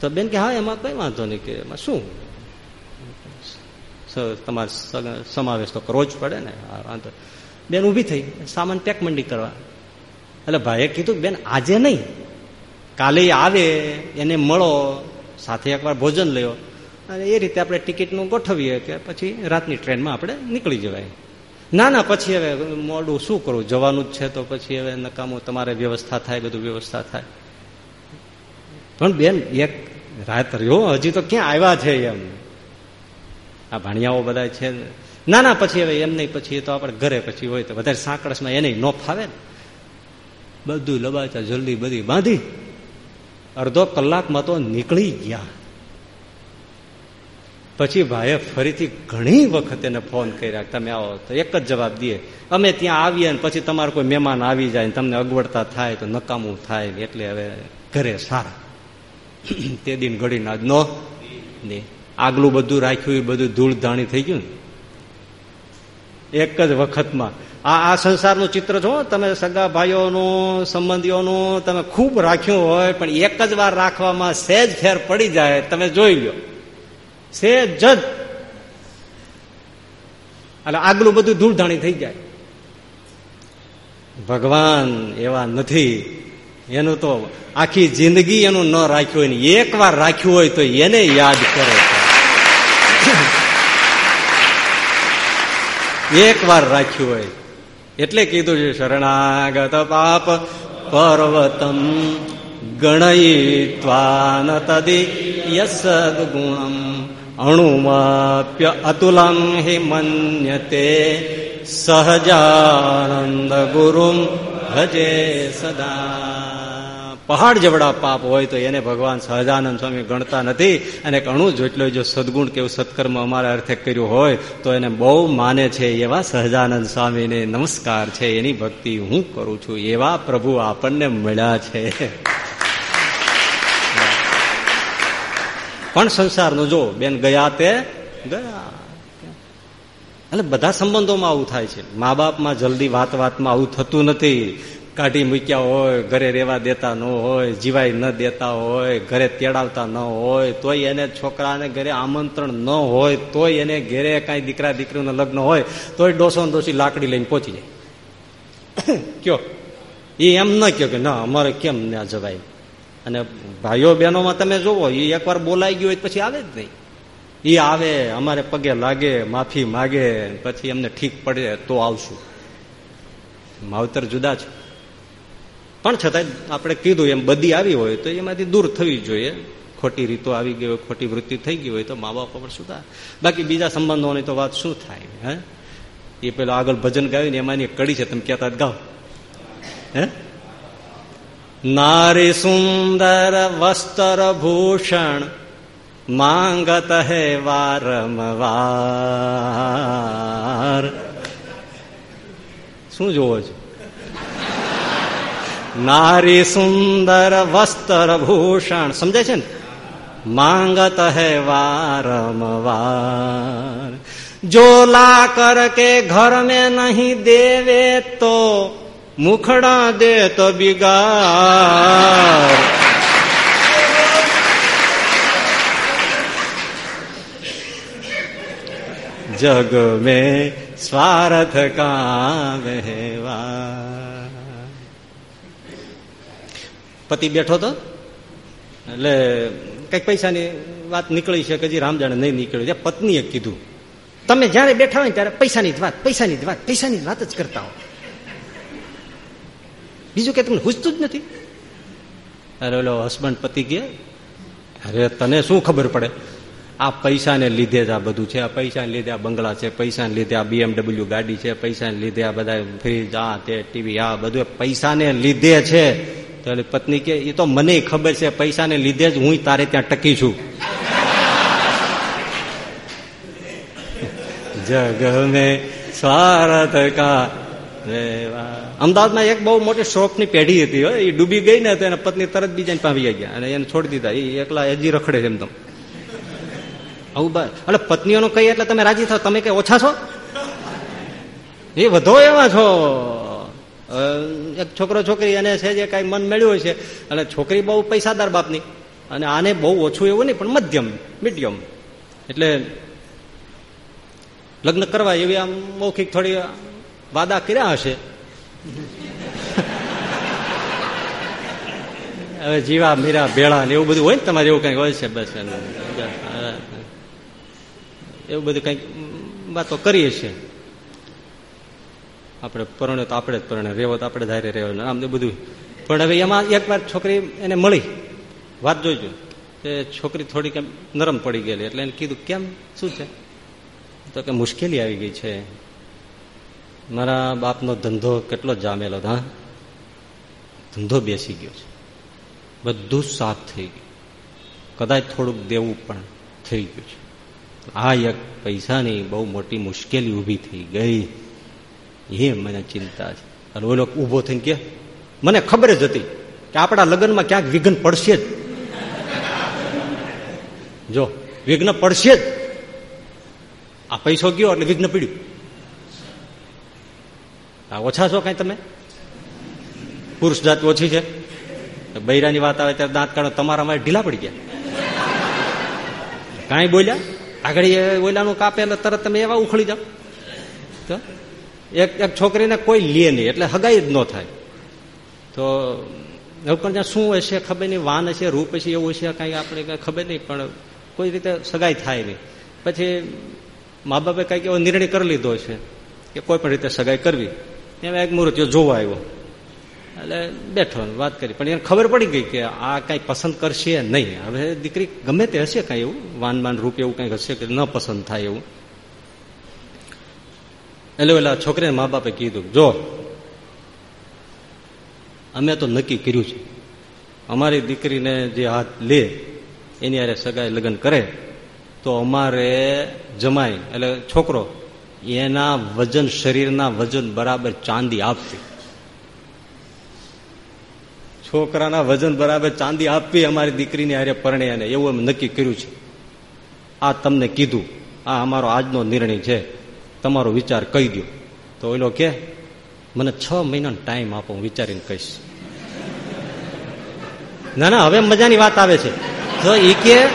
તો બેન કે, હા, એમાં કઈ વાંધો નહીં કે, એમાં શું? તમારે સમાવેશ તો કરવો જ પડે ને વાંધો બેન ઊભી થઈ, સામાન પેક મંડી કરવા. એટલે ભાઈએ કીધું, બેન, આજે નહીં. કાલે આવે, એને મળો, સાથે એકવાર ભોજન લ્યો. અને એ રીતે આપણે ટિકિટનું ગોઠવીએ કે પછી રાતની ટ્રેનમાં આપણે નીકળી જવાય. ના ના, પછી હવે મોડું શું કરું? જવાનું જ છે તો પછી હવે નકામું તમારે વ્યવસ્થા થાય, બધું વ્યવસ્થા થાય. પણ બેન, એક રાત રહ્યો, હજી તો ક્યાં આવ્યા છે એમ? આ ભાણિયાઓ બધા છે. ના ના, પછી હવે એમ નહીં, પછી તો આપણે ઘરે પછી હોય તો વધારે સાંકળસમાં એને ન ફાવે ને. બધું લબાચા જલ્દી બધી બાંધી. અડધો કલાકમાં તો નીકળી ગયા. પછી ભાઈએ ફરીથી ઘણી વખત એને ફોન કર્યા તમે આવો, તો એક જ જવાબ દઈએ અમે ત્યાં આવીએ ને પછી તમારે કોઈ મહેમાન આવી જાય તમને અગવડતા થાય તો નકામું થાય એટલે હવે ઘરે સારા. તે દિન ઘડી ના નો ને આગલું બધું રાખ્યું, એ બધું ધૂળ ધાણી થઈ ગયું ને. એક જ વખતમાં. આ આ સંસારનું ચિત્ર છો તમે સગા ભાઈઓનું, સંબંધીઓનું તમે ખૂબ રાખ્યું હોય, પણ એક જ વાર રાખવામાં સહેજ ફેર પડી જાય, તમે જોઈ લો સહેજ જજ એટલે આગલું બધું ધૂળધાણી થઈ જાય. ભગવાન એવા નથી. એનું તો આખી જિંદગી એનું ન રાખ્યું હોય ને એક વાર રાખ્યું હોય તો એને યાદ કરે એક વાર રાખ્યું હોય. એટલે કીધું છે, શરણાગત પાપ પર્વતમ ગણયિત્વાન તદી યસદ ગુણમ. અણુમાપ્ય અતુલમ હિ મન્યતે સહજાનંદ ગુરુ ભજે સદા પહાડ જવડા પાપ હોય તો એને ભગવાન સહજાનંદ સ્વામી ગણતા નથી અને અણુ જેટલો જો સદગુણ કે સત્કર્મ અમારા અર્થે કર્યું હોય તો એને બહુ માને છે એવા સહજાનંદ સ્વામીને નમસ્કાર છે એની ભક્તિ હું કરું છું એવા પ્રભુ આપણને મળ્યા છે પણ સંસારનું જો, બેન ગયા તે ગયા. એટલે બધા સંબંધોમાં આવું થાય છે. મા બાપમાં જલ્દી વાત વાતમાં આવું થતું નથી. કાઢી મૂક્યા હોય, ઘરે રેવા દેતા ન હોય, જીવાય ન દેતા હોય, ઘરે તેડાવતા ન હોય, તોય એને છોકરાને ઘરે આમંત્રણ ન હોય, તોય એને ઘરે કાંઈ દીકરા દીકરીનું લગ્ન હોય, તોય ડોસો ડોસી લાકડી લઈને પહોંચી જાય. કયો? એ એમ ન કયો કે, ના, અમારે કેમ ના જવાય? અને ભાઈઓ બહેનોમાં તમે જોવો, એ એકવાર બોલાઈ ગયું હોય પછી આવે જ નહીં. એ આવે, અમારે પગે લાગે, માફી માગે, પછી એમને ઠીક પડે તો આવશું. માવતર જુદા છે. પણ છતાંય આપણે કીધું, એમ બધી આવી હોય તો એમાંથી દૂર થવી જોઈએ. ખોટી રીતો આવી ગઈ હોય, ખોટી વૃત્તિ થઈ ગઈ હોય તો મા બાપ પર સુધાર બાકી બીજા સંબંધોની તો વાત શું થાય, હે? એ પેલો આગળ ભજન ગાયું ને એમાંની કડી છે, તમે કહેતા ગાઓ. હે? નારી સુંદર વસ્ત્ર ભૂષણ માંગત હે વારંવાર શું જોવો છો? નારી સુંદર વસ્ત્ર ભૂષણ સમજાય છે ને? માંગત હે વારંવાર. જો લા કર કે ઘર મેં નહીં દેવે તો મુખડા દે તો બિગાર. જગ મેં સ્વાર્થ કા વહેવા પતિ બેઠો તો? એટલે કંઈક પૈસાની વાત નીકળી છે કે હજી રામજાણે નહીં નીકળ્યું. પત્નીએ કીધું. તમે જયારે બેઠા હોય ત્યારે પૈસાની જ વાત, પૈસાની જ વાત, પૈસાની જ વાત જ કરતા હો. બીજું કે તમને પૂછતું જ નથી? અરે ઓલો હસબન્ડ પતિ ગયા. અરે તને શું ખબર પડે? આ પૈસાને લીધે જ આ બધું છે. આ પૈસાને લીધે આ બંગલા છે. પૈસાને લીધે આ બીએમડબલ્યુ ગાડી છે. પૈસાને લીધે આ બધા ફ્રીજ આ તે ટીવી આ બધું પૈસાને લીધે છે. તો પત્ની કે એ તો મને ખબર છે. પૈસાને લીધે જ હું તારે ત્યાં ટકી છું. જગ મેં સ્વાર્થ કા અમદાવાદમાં એક બહુ મોટી શોખની પેઢી હતી એ ડૂબી ગઈ ને તો એના પત્ની તરત બીજાને પાવી ગયા અને એને છોડી દીધા. એ એકલા હજી રખડે છે એમ તમ આવું બસ. એટલે પત્નીઓનું કહીએ એટલે તમે રાજી થાવ? તમે કઈ ઓછા છો? એ વધો એવા છો. એક છોકરો છોકરી એને છે જે કઈ મન મેળ્યું છે. અને છોકરી બહુ પૈસાદાર બાપની. અને આને બહુ ઓછું એવું નહીં, પણ મધ્યમ, મીડિયમ. એટલે લગ્ન કરવા એવી આમ મૌખિક થોડી વાદા કર્યા હશે? હવે જીવા, મીરા, ભેળા ને એવું બધું હોય ને તમારે એવું કઈ હોય છે બસ એવું બધું કંઈક વાતો કરીએ છીએ. આપણે પરણે તો આપણે જ પરણે રેવો તો આપણે ધારે રેવો આમ બધું. પણ હવે એમાં એકવાર છોકરી એને મળી. વાત જોઈજો. કે છોકરી થોડી કેમ નરમ પડી ગયેલી, એટલે એને કીધું, કેમ? શું છે? તો કે, મુશ્કેલી આવી ગઈ છે. મારા બાપનો ધંધો કેટલો જામેલો હા? ધંધો બેસી ગયો છે. બધું સાફ થઈ ગયું. કદાચ થોડુંક દેવું પણ થઈ ગયું છે. આ એક પૈસાની બહુ મોટી મુશ્કેલી ઊભી થઈ ગઈ. એ મને ચિંતા છે. અને ઓલો ઊભો થઈને કે, મને ખબર જ હતી કે આપણા લગ્નમાં ક્યાંક વિઘ્ન પડશે જ. જો, વિઘ્ન પડશે જ. આ પૈસો ગયો એટલે વિઘ્ન પીડ્યું. આ ઓછા છો કઈ તમે? પુરુષ જાત ઓછી છે. બૈરાની વાત આવે ત્યારે દાંત કાઢો, તમારામાં ઢીલા પડી ગયા. કાંઈ બોલ્યા? આગળ ઓલાનું કાપે એટલે તરત તમે એવા ઉખડી જાઓ. તો એક એક છોકરીને કોઈ લે નહીં, એટલે હગાઈ જ ન થાય. તો પણ ત્યાં શું હશે ખબર નહીં, વાન હશે, રૂપ હશે, એવું હશે, કાંઈ આપણે કાંઈ ખબર નહીં, પણ કોઈ રીતે સગાઈ થાય નહીં. પછી મા બાપે કંઈક એવો નિર્ણય કરી લીધો છે કે કોઈ પણ રીતે સગાઈ કરવી. એમાં એક મુહૂર્ત જોવા આવ્યો. એટલે બેઠો વાત કરી. પણ એને ખબર પડી ગઈ કે આ કઈ પસંદ કરશે નહીં. હવે દીકરી ગમે તે હશે કઈ એવું વાનમાન રૂપ એવું કંઈક હશે કે ન પસંદ થાય એવું. એટલે પેલા છોકરીને મા બાપે કીધું, જો, અમે તો નક્કી કર્યું છે. અમારી દીકરીને જે હાથ લે, એની હારે સગાઈ લગ્ન કરે, તો અમારે જમાય એટલે છોકરો એના વજન, શરીરના વજન બરાબર ચાંદી આપશે છોકરાના વજન બરાબર ચાંદી આપવી અમારી દીકરીને હારે પરણે અને એવું અમે નક્કી કર્યું છે. આ તમને કીધું. આ અમારો આજનો નિર્ણય છે. તમારો વિચાર કહી દો તો ઓલો કે, મને છ મહિનાનો ટાઈમ આપો, હું વિચારીને કહીશ. ના ના, હવે મજાની વાત આવે છે. તો એ કે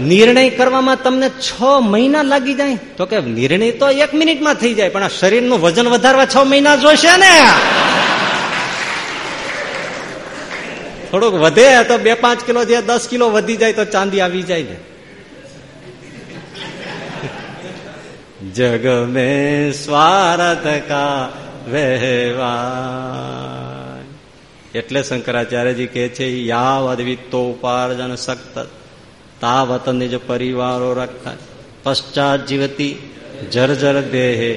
નિર્ણય કરવામાં તમને છ મહિના લાગી જાય. તો કે નિર્ણય તો એક મિનિટમાં થઈ જાય, પણ આ શરીરનું વજન વધારવા છ મહિના જોશે ને? થોડુંક વધે, તો બે પાંચ કિલો જે દસ કિલો વધી જાય તો ચાંદી આવી જાય ને. જગ મે વહેવા એટલે શંકરાચાર્યજી કે છે યાવ તો ઉપાર્જન સક્ત તાવત નિજ પરિવારો રખા પશ્ચાત જીવતી જર્જર દેહે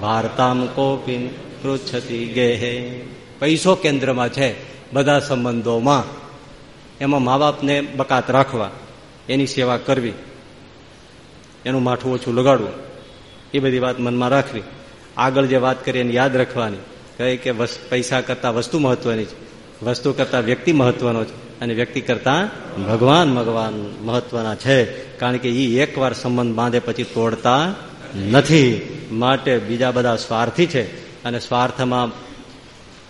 વાર્તામ કોપિન પૃચ્છતી ગેહે પૈસો કેન્દ્રમાં છે, બધા સંબંધોમાં। એમાં મા બાપને બકાત રાખવા, એની સેવા કરવી, એનું માઠું ઓછું લગાડવું, એ બધી વાત મનમાં રાખવી. આગળ જે વાત કરી એને યાદ રાખવાની, કહે કે પૈસા કરતાં વસ્તુ મહત્વની છે, વસ્તુ કરતાં વ્યક્તિ મહત્વનો છે. અને વ્યક્તિ કરતા ભગવાન ભગવાન મહત્વના છે. કારણ કે એ એકવાર સંબંધ બાંધે પછી તોડતા નથી. માટે બીજા બધા સ્વાર્થી છે. અને સ્વાર્થમાં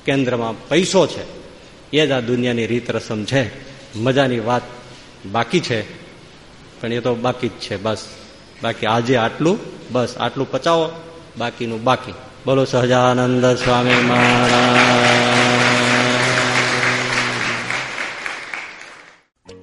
કેન્દ્રમાં પૈસો છે. એ જ આ દુનિયાની રીત રસમ છે. મજાની વાત બાકી છે. પણ એ તો બાકી જ છે. બસ. બાકી આજે આટલું. બસ. આટલું પચાવો. બાકીનું બાકી. બોલો સહજાનંદ સ્વામી મહારાજ.